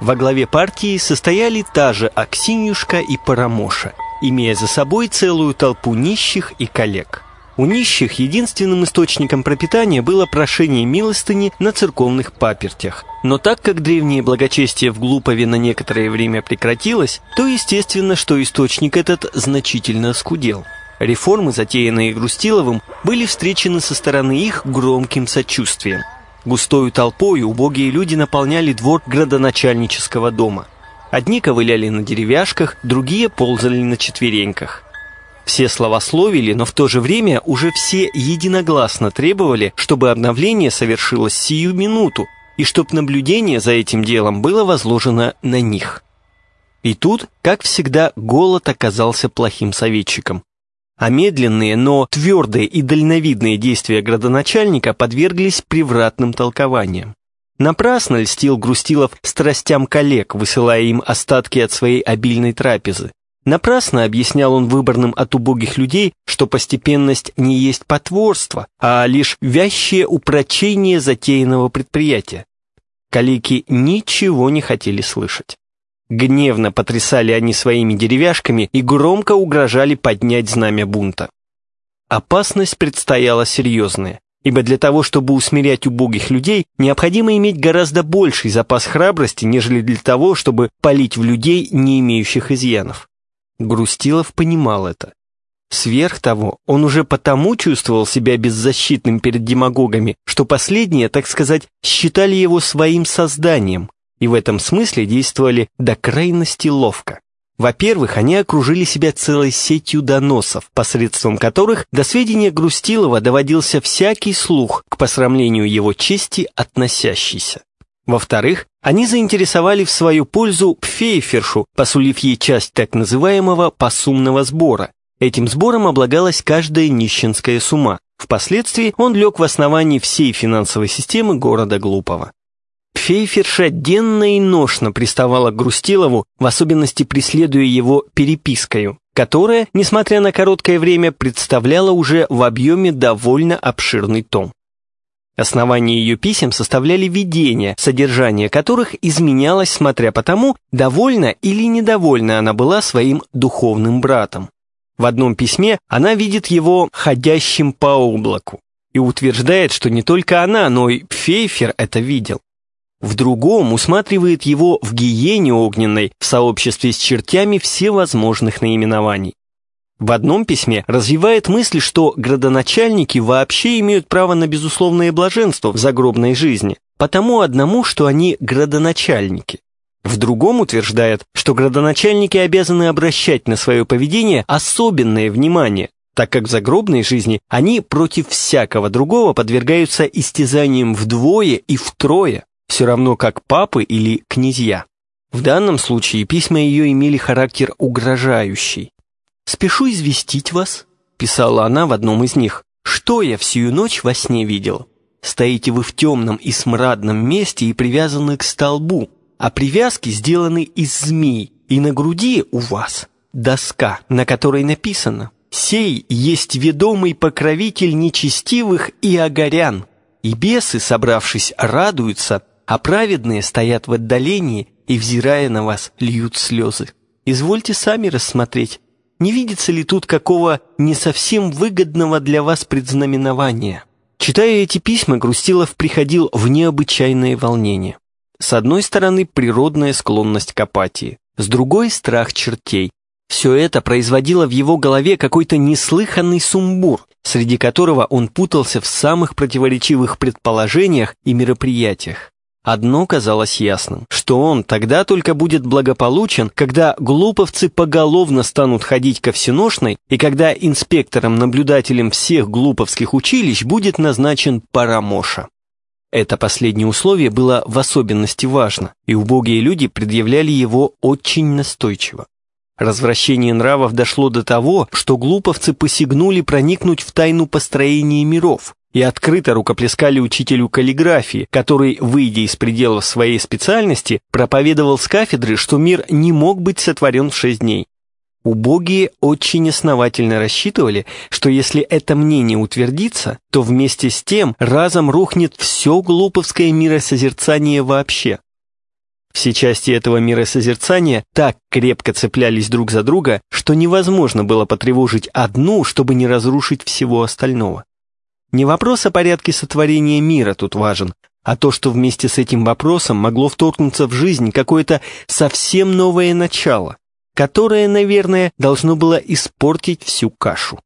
Во главе партии состояли та же Аксинюшка и Парамоша – имея за собой целую толпу нищих и коллег. У нищих единственным источником пропитания было прошение милостыни на церковных папертях. Но так как древнее благочестие в Глупове на некоторое время прекратилось, то естественно, что источник этот значительно оскудел. Реформы, затеянные Грустиловым, были встречены со стороны их громким сочувствием. Густою толпой убогие люди наполняли двор градоначальнического дома – Одни ковыляли на деревяшках, другие ползали на четвереньках. Все словословили, но в то же время уже все единогласно требовали, чтобы обновление совершилось сию минуту, и чтобы наблюдение за этим делом было возложено на них. И тут, как всегда, голод оказался плохим советчиком. А медленные, но твердые и дальновидные действия градоначальника подверглись превратным толкованиям. Напрасно льстил Грустилов страстям коллег, высылая им остатки от своей обильной трапезы. Напрасно объяснял он выборным от убогих людей, что постепенность не есть потворство, а лишь вязчее упрочение затеянного предприятия. Калеки ничего не хотели слышать. Гневно потрясали они своими деревяшками и громко угрожали поднять знамя бунта. Опасность предстояла серьезная, ибо для того, чтобы усмирять убогих людей, необходимо иметь гораздо больший запас храбрости, нежели для того, чтобы палить в людей, не имеющих изъянов. Грустилов понимал это. Сверх того, он уже потому чувствовал себя беззащитным перед демагогами, что последние, так сказать, считали его своим созданием, и в этом смысле действовали до крайности ловко. Во-первых, они окружили себя целой сетью доносов, посредством которых до сведения Грустилова доводился всякий слух к посрамлению его чести относящийся. Во-вторых, они заинтересовали в свою пользу Пфейфершу, посулив ей часть так называемого «посумного сбора». Этим сбором облагалась каждая нищенская сумма. Впоследствии он лег в основании всей финансовой системы города Глупого. Фейферша денно и ношно приставала к Грустилову, в особенности преследуя его перепискою, которая, несмотря на короткое время, представляла уже в объеме довольно обширный том. Основание ее писем составляли видения, содержание которых изменялось, смотря по тому, довольна или недовольна она была своим духовным братом. В одном письме она видит его «ходящим по облаку» и утверждает, что не только она, но и Пфейфер это видел. В другом усматривает его в гиене огненной в сообществе с чертями всевозможных наименований. В одном письме развивает мысль, что градоначальники вообще имеют право на безусловное блаженство в загробной жизни, потому одному, что они градоначальники. В другом утверждает, что градоначальники обязаны обращать на свое поведение особенное внимание, так как в загробной жизни они против всякого другого подвергаются истязаниям вдвое и втрое все равно как папы или князья. В данном случае письма ее имели характер угрожающий. «Спешу известить вас», — писала она в одном из них, «что я всю ночь во сне видел. Стоите вы в темном и смрадном месте и привязаны к столбу, а привязки сделаны из змей, и на груди у вас доска, на которой написано «Сей есть ведомый покровитель нечестивых и огорян». И бесы, собравшись, радуются, а праведные стоят в отдалении и, взирая на вас, льют слезы. Извольте сами рассмотреть, не видится ли тут какого не совсем выгодного для вас предзнаменования. Читая эти письма, Грустилов приходил в необычайное волнение. С одной стороны, природная склонность к апатии, с другой – страх чертей. Все это производило в его голове какой-то неслыханный сумбур, среди которого он путался в самых противоречивых предположениях и мероприятиях. Одно казалось ясным, что он тогда только будет благополучен, когда глуповцы поголовно станут ходить ко всеношной и когда инспектором-наблюдателем всех глуповских училищ будет назначен Парамоша. Это последнее условие было в особенности важно, и убогие люди предъявляли его очень настойчиво. Развращение нравов дошло до того, что глуповцы посягнули проникнуть в тайну построения миров, и открыто рукоплескали учителю каллиграфии, который, выйдя из пределов своей специальности, проповедовал с кафедры, что мир не мог быть сотворен в шесть дней. Убогие очень основательно рассчитывали, что если это мнение утвердится, то вместе с тем разом рухнет все глуповское миросозерцание вообще. Все части этого миросозерцания так крепко цеплялись друг за друга, что невозможно было потревожить одну, чтобы не разрушить всего остального. Не вопрос о порядке сотворения мира тут важен, а то, что вместе с этим вопросом могло вторгнуться в жизнь какое-то совсем новое начало, которое, наверное, должно было испортить всю кашу.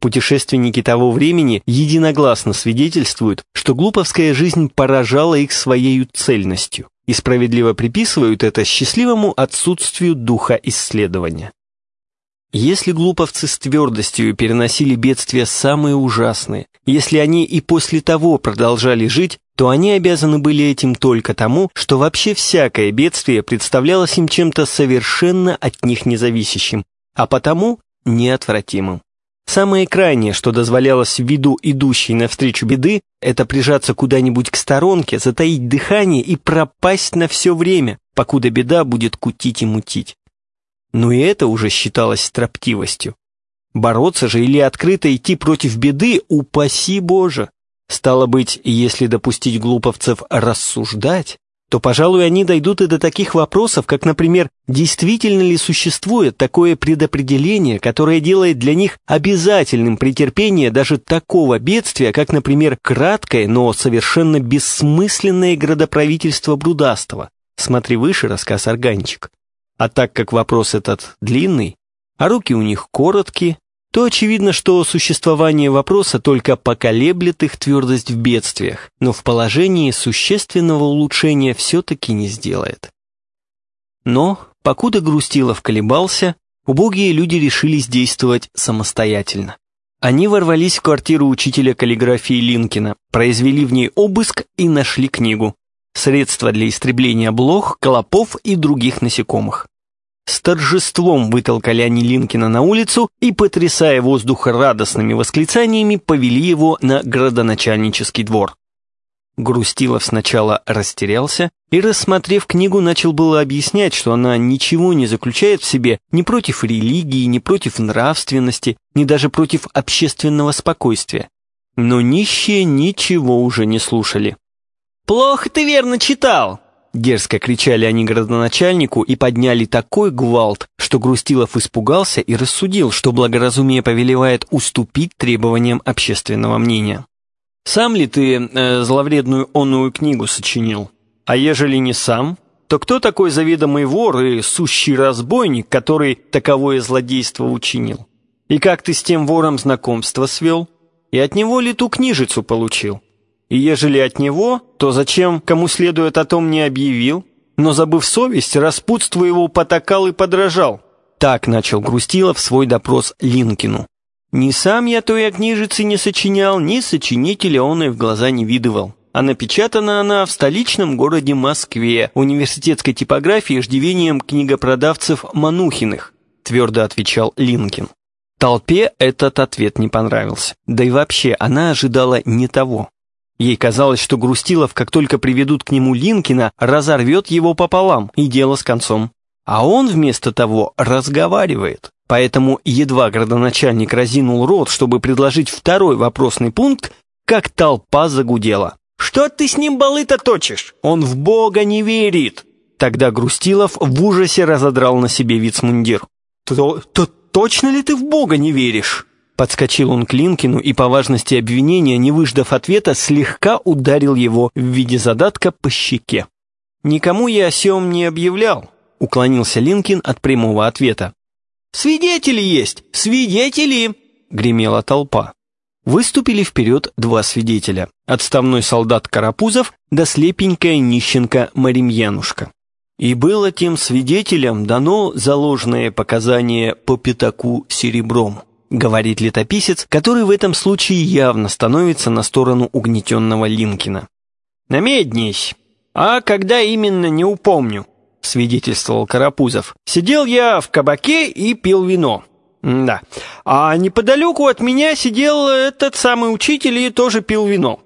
Путешественники того времени единогласно свидетельствуют, что глуповская жизнь поражала их своей цельностью и справедливо приписывают это счастливому отсутствию духа исследования. Если глуповцы с твердостью переносили бедствия самые ужасные, если они и после того продолжали жить, то они обязаны были этим только тому, что вообще всякое бедствие представлялось им чем-то совершенно от них независящим, а потому неотвратимым. Самое крайнее, что дозволялось виду идущей навстречу беды, это прижаться куда-нибудь к сторонке, затаить дыхание и пропасть на все время, покуда беда будет кутить и мутить но и это уже считалось строптивостью. Бороться же или открыто идти против беды, упаси Боже. Стало быть, если допустить глуповцев рассуждать, то, пожалуй, они дойдут и до таких вопросов, как, например, действительно ли существует такое предопределение, которое делает для них обязательным претерпение даже такого бедствия, как, например, краткое, но совершенно бессмысленное градоправительство Брудастова. Смотри выше рассказ «Органчик». А так как вопрос этот длинный, а руки у них короткие, то очевидно, что существование вопроса только поколеблет их твердость в бедствиях, но в положении существенного улучшения все-таки не сделает. Но, покуда Грустилов колебался, убогие люди решились действовать самостоятельно. Они ворвались в квартиру учителя каллиграфии Линкина, произвели в ней обыск и нашли книгу «Средства для истребления блох, клопов и других насекомых». С торжеством вытолкали они Линкина на улицу и, потрясая воздух радостными восклицаниями, повели его на градоначальнический двор. Грустилов сначала растерялся и, рассмотрев книгу, начал было объяснять, что она ничего не заключает в себе ни против религии, ни против нравственности, ни даже против общественного спокойствия. Но нищие ничего уже не слушали. «Плохо ты верно читал!» Дерзко кричали они градоначальнику и подняли такой гвалт, что Грустилов испугался и рассудил, что благоразумие повелевает уступить требованиям общественного мнения. «Сам ли ты э, зловредную онную книгу сочинил? А ежели не сам, то кто такой заведомый вор и сущий разбойник, который таковое злодейство учинил? И как ты с тем вором знакомство свел? И от него ли ту книжицу получил?» И ежели от него, то зачем, кому следует о том не объявил? Но, забыв совесть, распутство его потакал и подражал. Так начал Грустилов свой допрос Линкину. Ни сам я той книжицы не сочинял, ни сочинителя он и в глаза не видывал. А напечатана она в столичном городе Москве, университетской типографии ждивением книгопродавцев Манухиных, твердо отвечал Линкин. Толпе этот ответ не понравился. Да и вообще, она ожидала не того. Ей казалось, что Грустилов, как только приведут к нему Линкина, разорвет его пополам, и дело с концом. А он вместо того разговаривает. Поэтому едва градоначальник разинул рот, чтобы предложить второй вопросный пункт, как толпа загудела. «Что ты с ним балы-то точишь? Он в Бога не верит!» Тогда Грустилов в ужасе разодрал на себе вицмундир. «То, то точно ли ты в Бога не веришь?» Подскочил он к Линкину и по важности обвинения, не выждав ответа, слегка ударил его в виде задатка по щеке. «Никому я о сём не объявлял», — уклонился Линкин от прямого ответа. «Свидетели есть! Свидетели!» — гремела толпа. Выступили вперед два свидетеля. Отставной солдат Карапузов да слепенькая нищенка Маримьянушка. И было тем свидетелям дано заложенное показание по пятаку серебром говорит летописец, который в этом случае явно становится на сторону угнетенного Линкина. «Намеднись, а когда именно, не упомню», — свидетельствовал Карапузов. «Сидел я в кабаке и пил вино». «Да, а неподалеку от меня сидел этот самый учитель и тоже пил вино.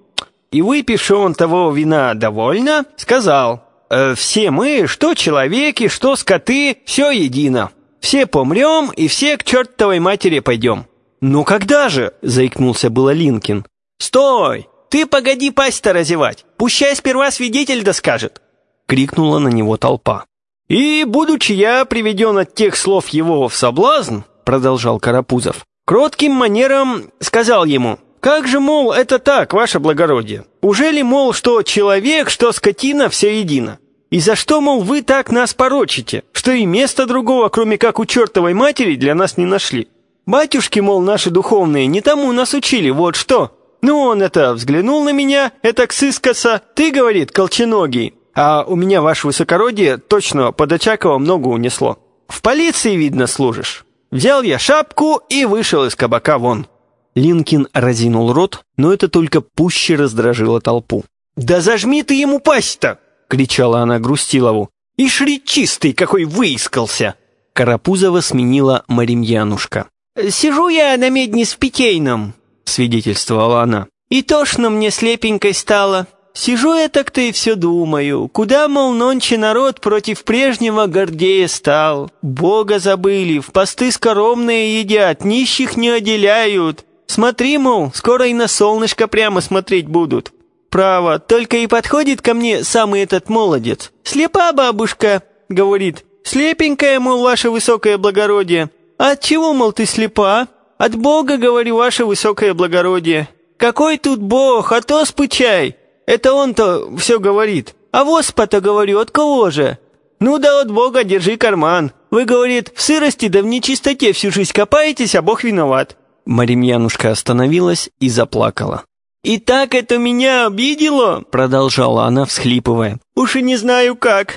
И выпивший он того вина довольно, сказал, «Э, «Все мы, что человеки, что скоты, все едино». Все помрем, и все к чертовой матери пойдем». «Ну когда же?» — заикнулся было Линкин. «Стой! Ты погоди пасть-то разевать! Пущай сперва свидетель да скажет!» — крикнула на него толпа. «И, будучи я приведен от тех слов его в соблазн, — продолжал Карапузов, — кротким манером сказал ему, «Как же, мол, это так, ваше благородие? Ужели, мол, что человек, что скотина, все едино? И за что, мол, вы так нас порочите, что и места другого, кроме как у чертовой матери, для нас не нашли? Батюшки, мол, наши духовные, не тому нас учили, вот что. Ну, он это взглянул на меня, это ксыскоса, ты, говорит, колченогий, а у меня, ваше высокородие, точно под Очакова много унесло. В полиции, видно, служишь. Взял я шапку и вышел из кабака вон». Линкин разинул рот, но это только пуще раздражило толпу. «Да зажми ты ему пасть-то!» — кричала она Грустилову. «И шри чистый, какой выискался!» Карапузова сменила Маримьянушка. «Сижу я на медне с Питейном», — свидетельствовала она. «И тошно мне слепенькой стало. Сижу я так-то и все думаю, куда, мол, нонче народ против прежнего Гордея стал. Бога забыли, в посты скоромные едят, нищих не отделяют. Смотри, мол, скоро и на солнышко прямо смотреть будут. Право, только и подходит ко мне самый этот молодец. Слепа бабушка, говорит, слепенькая, мол, ваше высокое благородие. От чего, мол, ты слепа? От Бога, говорю, ваше высокое благородие. Какой тут Бог, а то спычай. Это он-то все говорит. А воспа-то, говорю, от кого же? Ну да от Бога держи карман. Вы, говорит, в сырости да в нечистоте всю жизнь копаетесь, а Бог виноват. Маримьянушка остановилась и заплакала. «И так это меня обидело?» — продолжала она, всхлипывая. «Уж и не знаю как.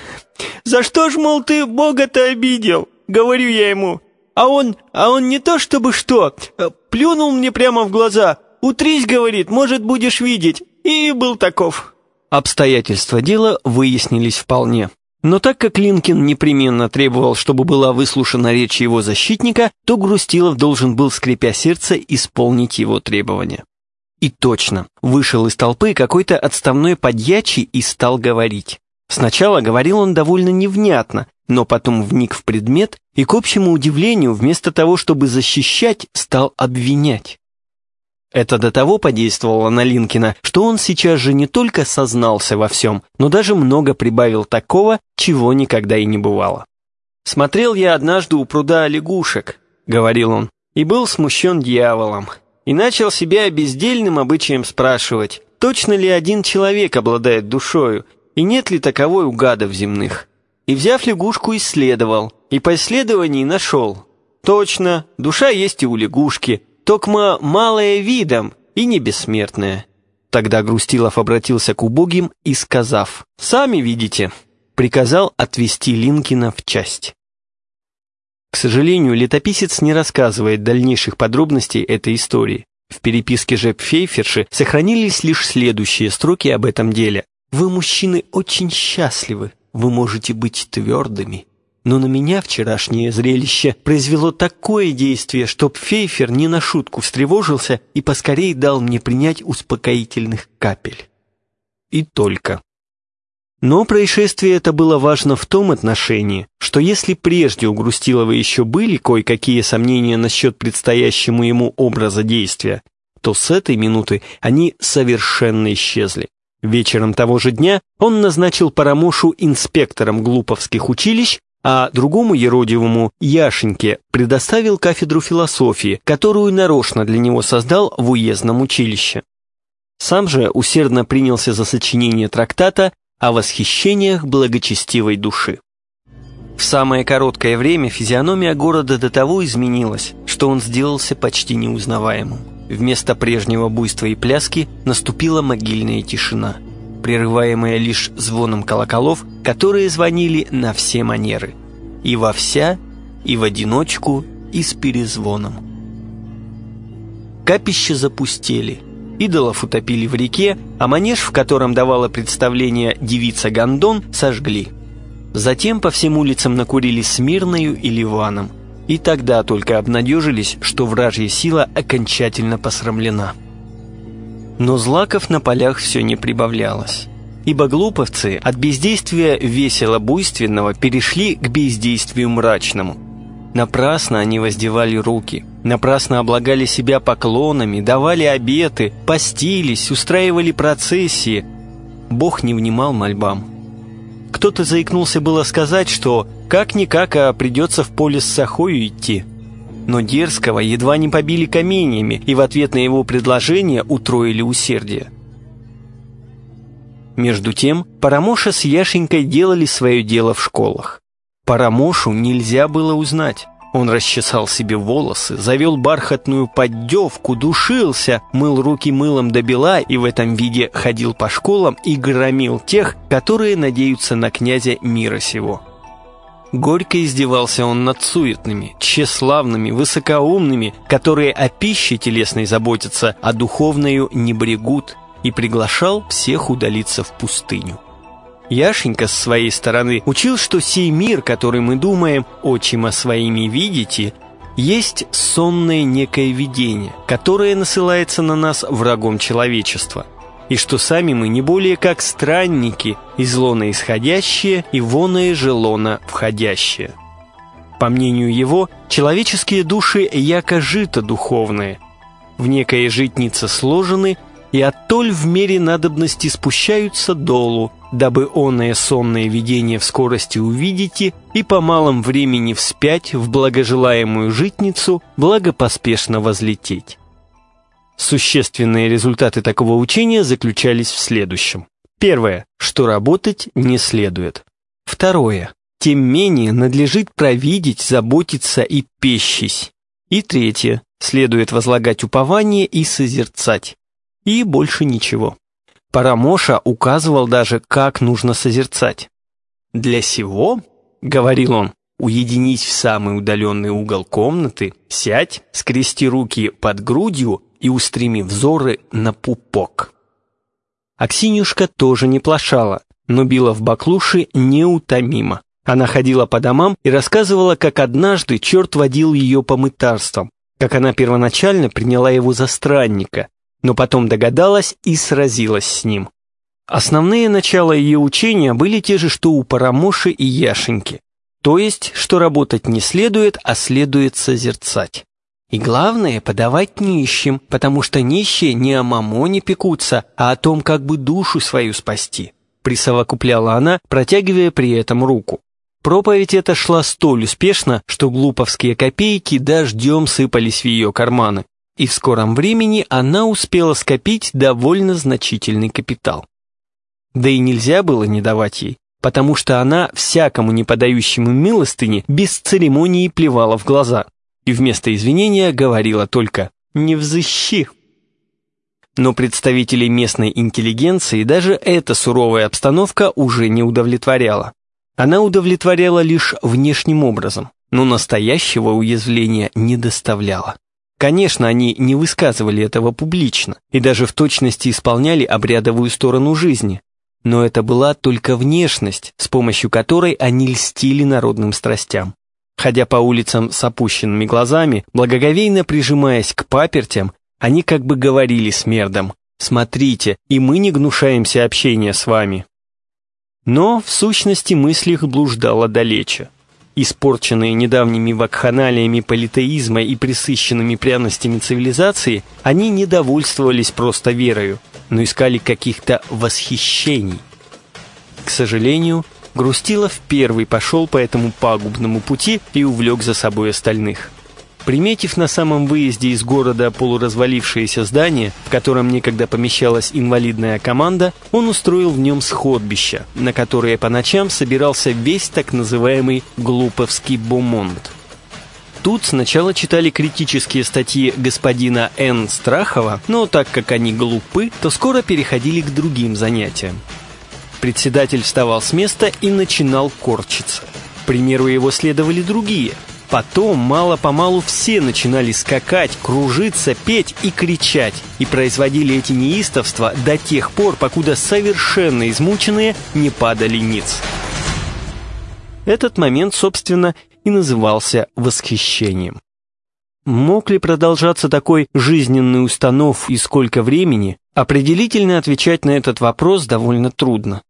За что ж, мол, ты Бога-то обидел?» — говорю я ему. А он, а он не то чтобы что, э, плюнул мне прямо в глаза. «Утрись», — говорит, — «может, будешь видеть». И был таков. Обстоятельства дела выяснились вполне. Но так как Линкин непременно требовал, чтобы была выслушана речь его защитника, то Грустилов должен был, скрипя сердце, исполнить его требования. И точно, вышел из толпы какой-то отставной подьячий и стал говорить. Сначала говорил он довольно невнятно, но потом вник в предмет и, к общему удивлению, вместо того, чтобы защищать, стал обвинять. Это до того подействовало на Линкина, что он сейчас же не только сознался во всем, но даже много прибавил такого, чего никогда и не бывало. «Смотрел я однажды у пруда лягушек», — говорил он, — «и был смущен дьяволом, и начал себя бездельным обычаем спрашивать, точно ли один человек обладает душою, и нет ли таковой у гадов земных. И, взяв лягушку, исследовал, и по исследовании нашел. Точно, душа есть и у лягушки, токма малая видом и не бессмертная. Тогда Грустилов обратился к убогим и, сказав, «Сами видите», приказал отвести Линкина в часть. К сожалению, летописец не рассказывает дальнейших подробностей этой истории. В переписке же Пфейферши сохранились лишь следующие строки об этом деле. «Вы, мужчины, очень счастливы, вы можете быть твердыми, но на меня вчерашнее зрелище произвело такое действие, что Пфейфер не на шутку встревожился и поскорей дал мне принять успокоительных капель. И только. Но происшествие это было важно в том отношении, что если прежде у Грустилова еще были кое-какие сомнения насчет предстоящему ему образа действия, то с этой минуты они совершенно исчезли. Вечером того же дня он назначил Парамошу инспектором глуповских училищ а другому еродивому, Яшеньке, предоставил кафедру философии, которую нарочно для него создал в уездном училище. Сам же усердно принялся за сочинение трактата о восхищениях благочестивой души. В самое короткое время физиономия города до того изменилась, что он сделался почти неузнаваемым. Вместо прежнего буйства и пляски наступила могильная тишина – прерываемое лишь звоном колоколов, которые звонили на все манеры. И во вся, и в одиночку, и с перезвоном. Капища запустели. Идолов утопили в реке, а манеж, в котором давала представление девица Гондон, сожгли. Затем по всем улицам накурили Смирною и Ливаном. И тогда только обнадежились, что вражья сила окончательно посрамлена. Но злаков на полях все не прибавлялось. Ибо глуповцы от бездействия весело-буйственного перешли к бездействию мрачному. Напрасно они воздевали руки, напрасно облагали себя поклонами, давали обеты, постились, устраивали процессии. Бог не внимал мольбам. Кто-то заикнулся было сказать, что как-никак, а придется в поле с Сахою идти – но дерзкого едва не побили каменьями и в ответ на его предложение утроили усердие. Между тем, Парамоша с Яшенькой делали свое дело в школах. Парамошу нельзя было узнать. Он расчесал себе волосы, завел бархатную поддевку, душился, мыл руки мылом до бела и в этом виде ходил по школам и громил тех, которые надеются на князя мира сего. Горько издевался он над суетными, тщеславными, высокоумными, которые о пище телесной заботятся, а духовную не брегут, и приглашал всех удалиться в пустыню. Яшенька с своей стороны учил, что сей мир, который мы думаем, очима своими видите, есть сонное некое видение, которое насылается на нас врагом человечества – и что сами мы не более как странники, из лона исходящие и воное же лона входящие. По мнению его, человеческие души яко жито духовные, в некое житнице сложены и оттоль в мере надобности спущаются долу, дабы оное сонное видение в скорости увидите и по малом времени вспять в благожелаемую житницу благопоспешно возлететь. Существенные результаты такого учения заключались в следующем. Первое, что работать не следует. Второе, тем менее надлежит провидеть, заботиться и пещись. И третье, следует возлагать упование и созерцать. И больше ничего. Парамоша указывал даже, как нужно созерцать. «Для сего, — говорил он, — уединись в самый удаленный угол комнаты, сядь, скрести руки под грудью и устреми взоры на пупок. Аксинюшка тоже не плашала, но била в баклуши неутомимо. Она ходила по домам и рассказывала, как однажды черт водил ее по мытарствам, как она первоначально приняла его за странника, но потом догадалась и сразилась с ним. Основные начала ее учения были те же, что у Парамоши и Яшеньки, то есть, что работать не следует, а следует созерцать. И главное, подавать нищим, потому что нищие не о мамоне пекутся, а о том, как бы душу свою спасти, присовокупляла она, протягивая при этом руку. Проповедь эта шла столь успешно, что глуповские копейки дождем сыпались в ее карманы, и в скором времени она успела скопить довольно значительный капитал. Да и нельзя было не давать ей, потому что она всякому не подающему милостыни без церемонии плевала в глаза – и вместо извинения говорила только «не взыщи». Но представителей местной интеллигенции даже эта суровая обстановка уже не удовлетворяла. Она удовлетворяла лишь внешним образом, но настоящего уязвления не доставляла. Конечно, они не высказывали этого публично и даже в точности исполняли обрядовую сторону жизни, но это была только внешность, с помощью которой они льстили народным страстям. Ходя по улицам с опущенными глазами, благоговейно прижимаясь к папертям, они как бы говорили с Мердом «Смотрите, и мы не гнушаемся общения с вами». Но, в сущности, мысль их блуждала далече. Испорченные недавними вакханалиями политеизма и присыщенными пряностями цивилизации, они не довольствовались просто верою, но искали каких-то восхищений. К сожалению, Грустилов первый пошел по этому пагубному пути и увлек за собой остальных. Приметив на самом выезде из города полуразвалившееся здание, в котором некогда помещалась инвалидная команда, он устроил в нем сходбище, на которое по ночам собирался весь так называемый «глуповский бомонд». Тут сначала читали критические статьи господина Н. Страхова, но так как они глупы, то скоро переходили к другим занятиям. Председатель вставал с места и начинал корчиться. К примеру его следовали другие. Потом мало-помалу все начинали скакать, кружиться, петь и кричать, и производили эти неистовства до тех пор, покуда совершенно измученные не падали ниц. Этот момент, собственно, и назывался восхищением. Мог ли продолжаться такой жизненный установ и сколько времени, определительно отвечать на этот вопрос довольно трудно.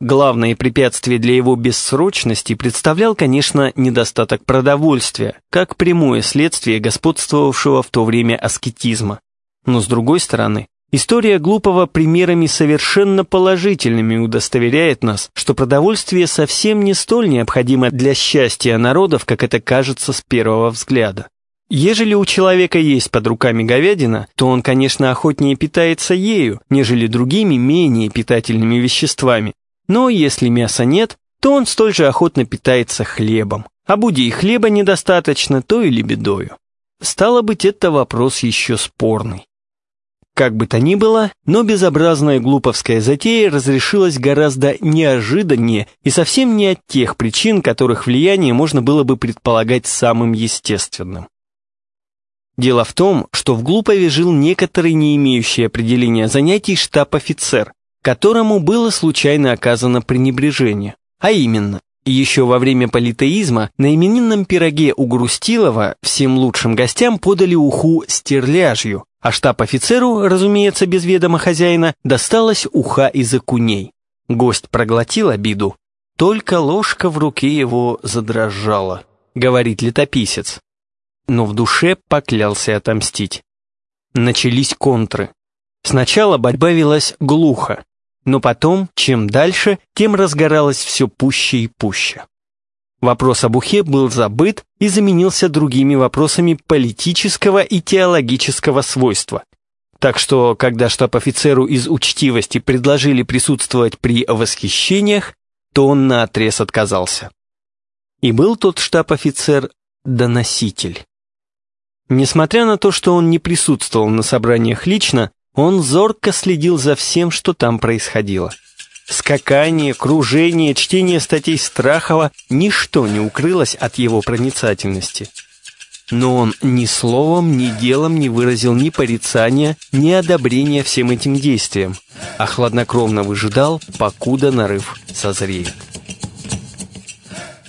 Главное препятствие для его бессрочности представлял, конечно, недостаток продовольствия, как прямое следствие господствовавшего в то время аскетизма. Но с другой стороны, история глупого примерами совершенно положительными удостоверяет нас, что продовольствие совсем не столь необходимо для счастья народов, как это кажется с первого взгляда. Ежели у человека есть под руками говядина, то он, конечно, охотнее питается ею, нежели другими менее питательными веществами, но если мяса нет, то он столь же охотно питается хлебом. А будь и хлеба недостаточно, то и лебедою. Стало быть, это вопрос еще спорный. Как бы то ни было, но безобразная глуповская затея разрешилась гораздо неожиданнее и совсем не от тех причин, которых влияние можно было бы предполагать самым естественным. Дело в том, что в Глупове жил некоторый не имеющий определения занятий штаб-офицер, которому было случайно оказано пренебрежение. А именно, еще во время политеизма на именинном пироге у Грустилова всем лучшим гостям подали уху стерляжью, а штаб-офицеру, разумеется, без ведома хозяина, досталась уха из окуней. Гость проглотил обиду, только ложка в руке его задрожала, говорит летописец. Но в душе поклялся отомстить. Начались контры. Сначала борьба велась глухо, но потом, чем дальше, тем разгоралось все пуще и пуще. Вопрос об ухе был забыт и заменился другими вопросами политического и теологического свойства. Так что, когда штаб-офицеру из учтивости предложили присутствовать при восхищениях, то он наотрез отказался. И был тот штаб-офицер доноситель. Несмотря на то, что он не присутствовал на собраниях лично, он зорко следил за всем, что там происходило. Скакание, кружение, чтение статей Страхова – ничто не укрылось от его проницательности. Но он ни словом, ни делом не выразил ни порицания, ни одобрения всем этим действиям, а хладнокровно выжидал, покуда нарыв созреет.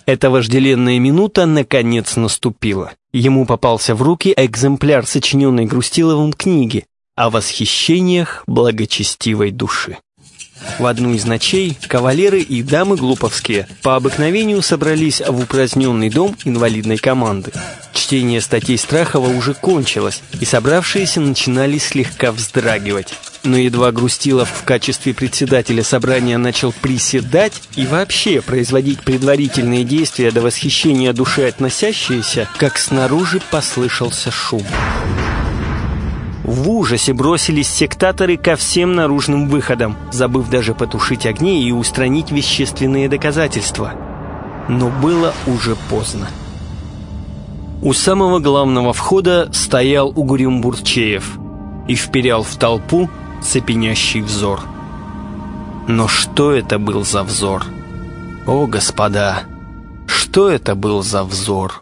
Эта вожделенная минута наконец наступила. Ему попался в руки экземпляр сочиненной Грустиловым книги о восхищениях благочестивой души. В одну из ночей кавалеры и дамы глуповские по обыкновению собрались в упраздненный дом инвалидной команды. Чтение статей Страхова уже кончилось, и собравшиеся начинали слегка вздрагивать. Но едва Грустилов в качестве председателя собрания начал приседать и вообще производить предварительные действия до восхищения души относящиеся, как снаружи послышался шум. В ужасе бросились сектаторы ко всем наружным выходам, забыв даже потушить огни и устранить вещественные доказательства. Но было уже поздно. У самого главного входа стоял Угрюм Бурчеев и вперял в толпу цепенящий взор. Но что это был за взор? О, господа, что это был за взор?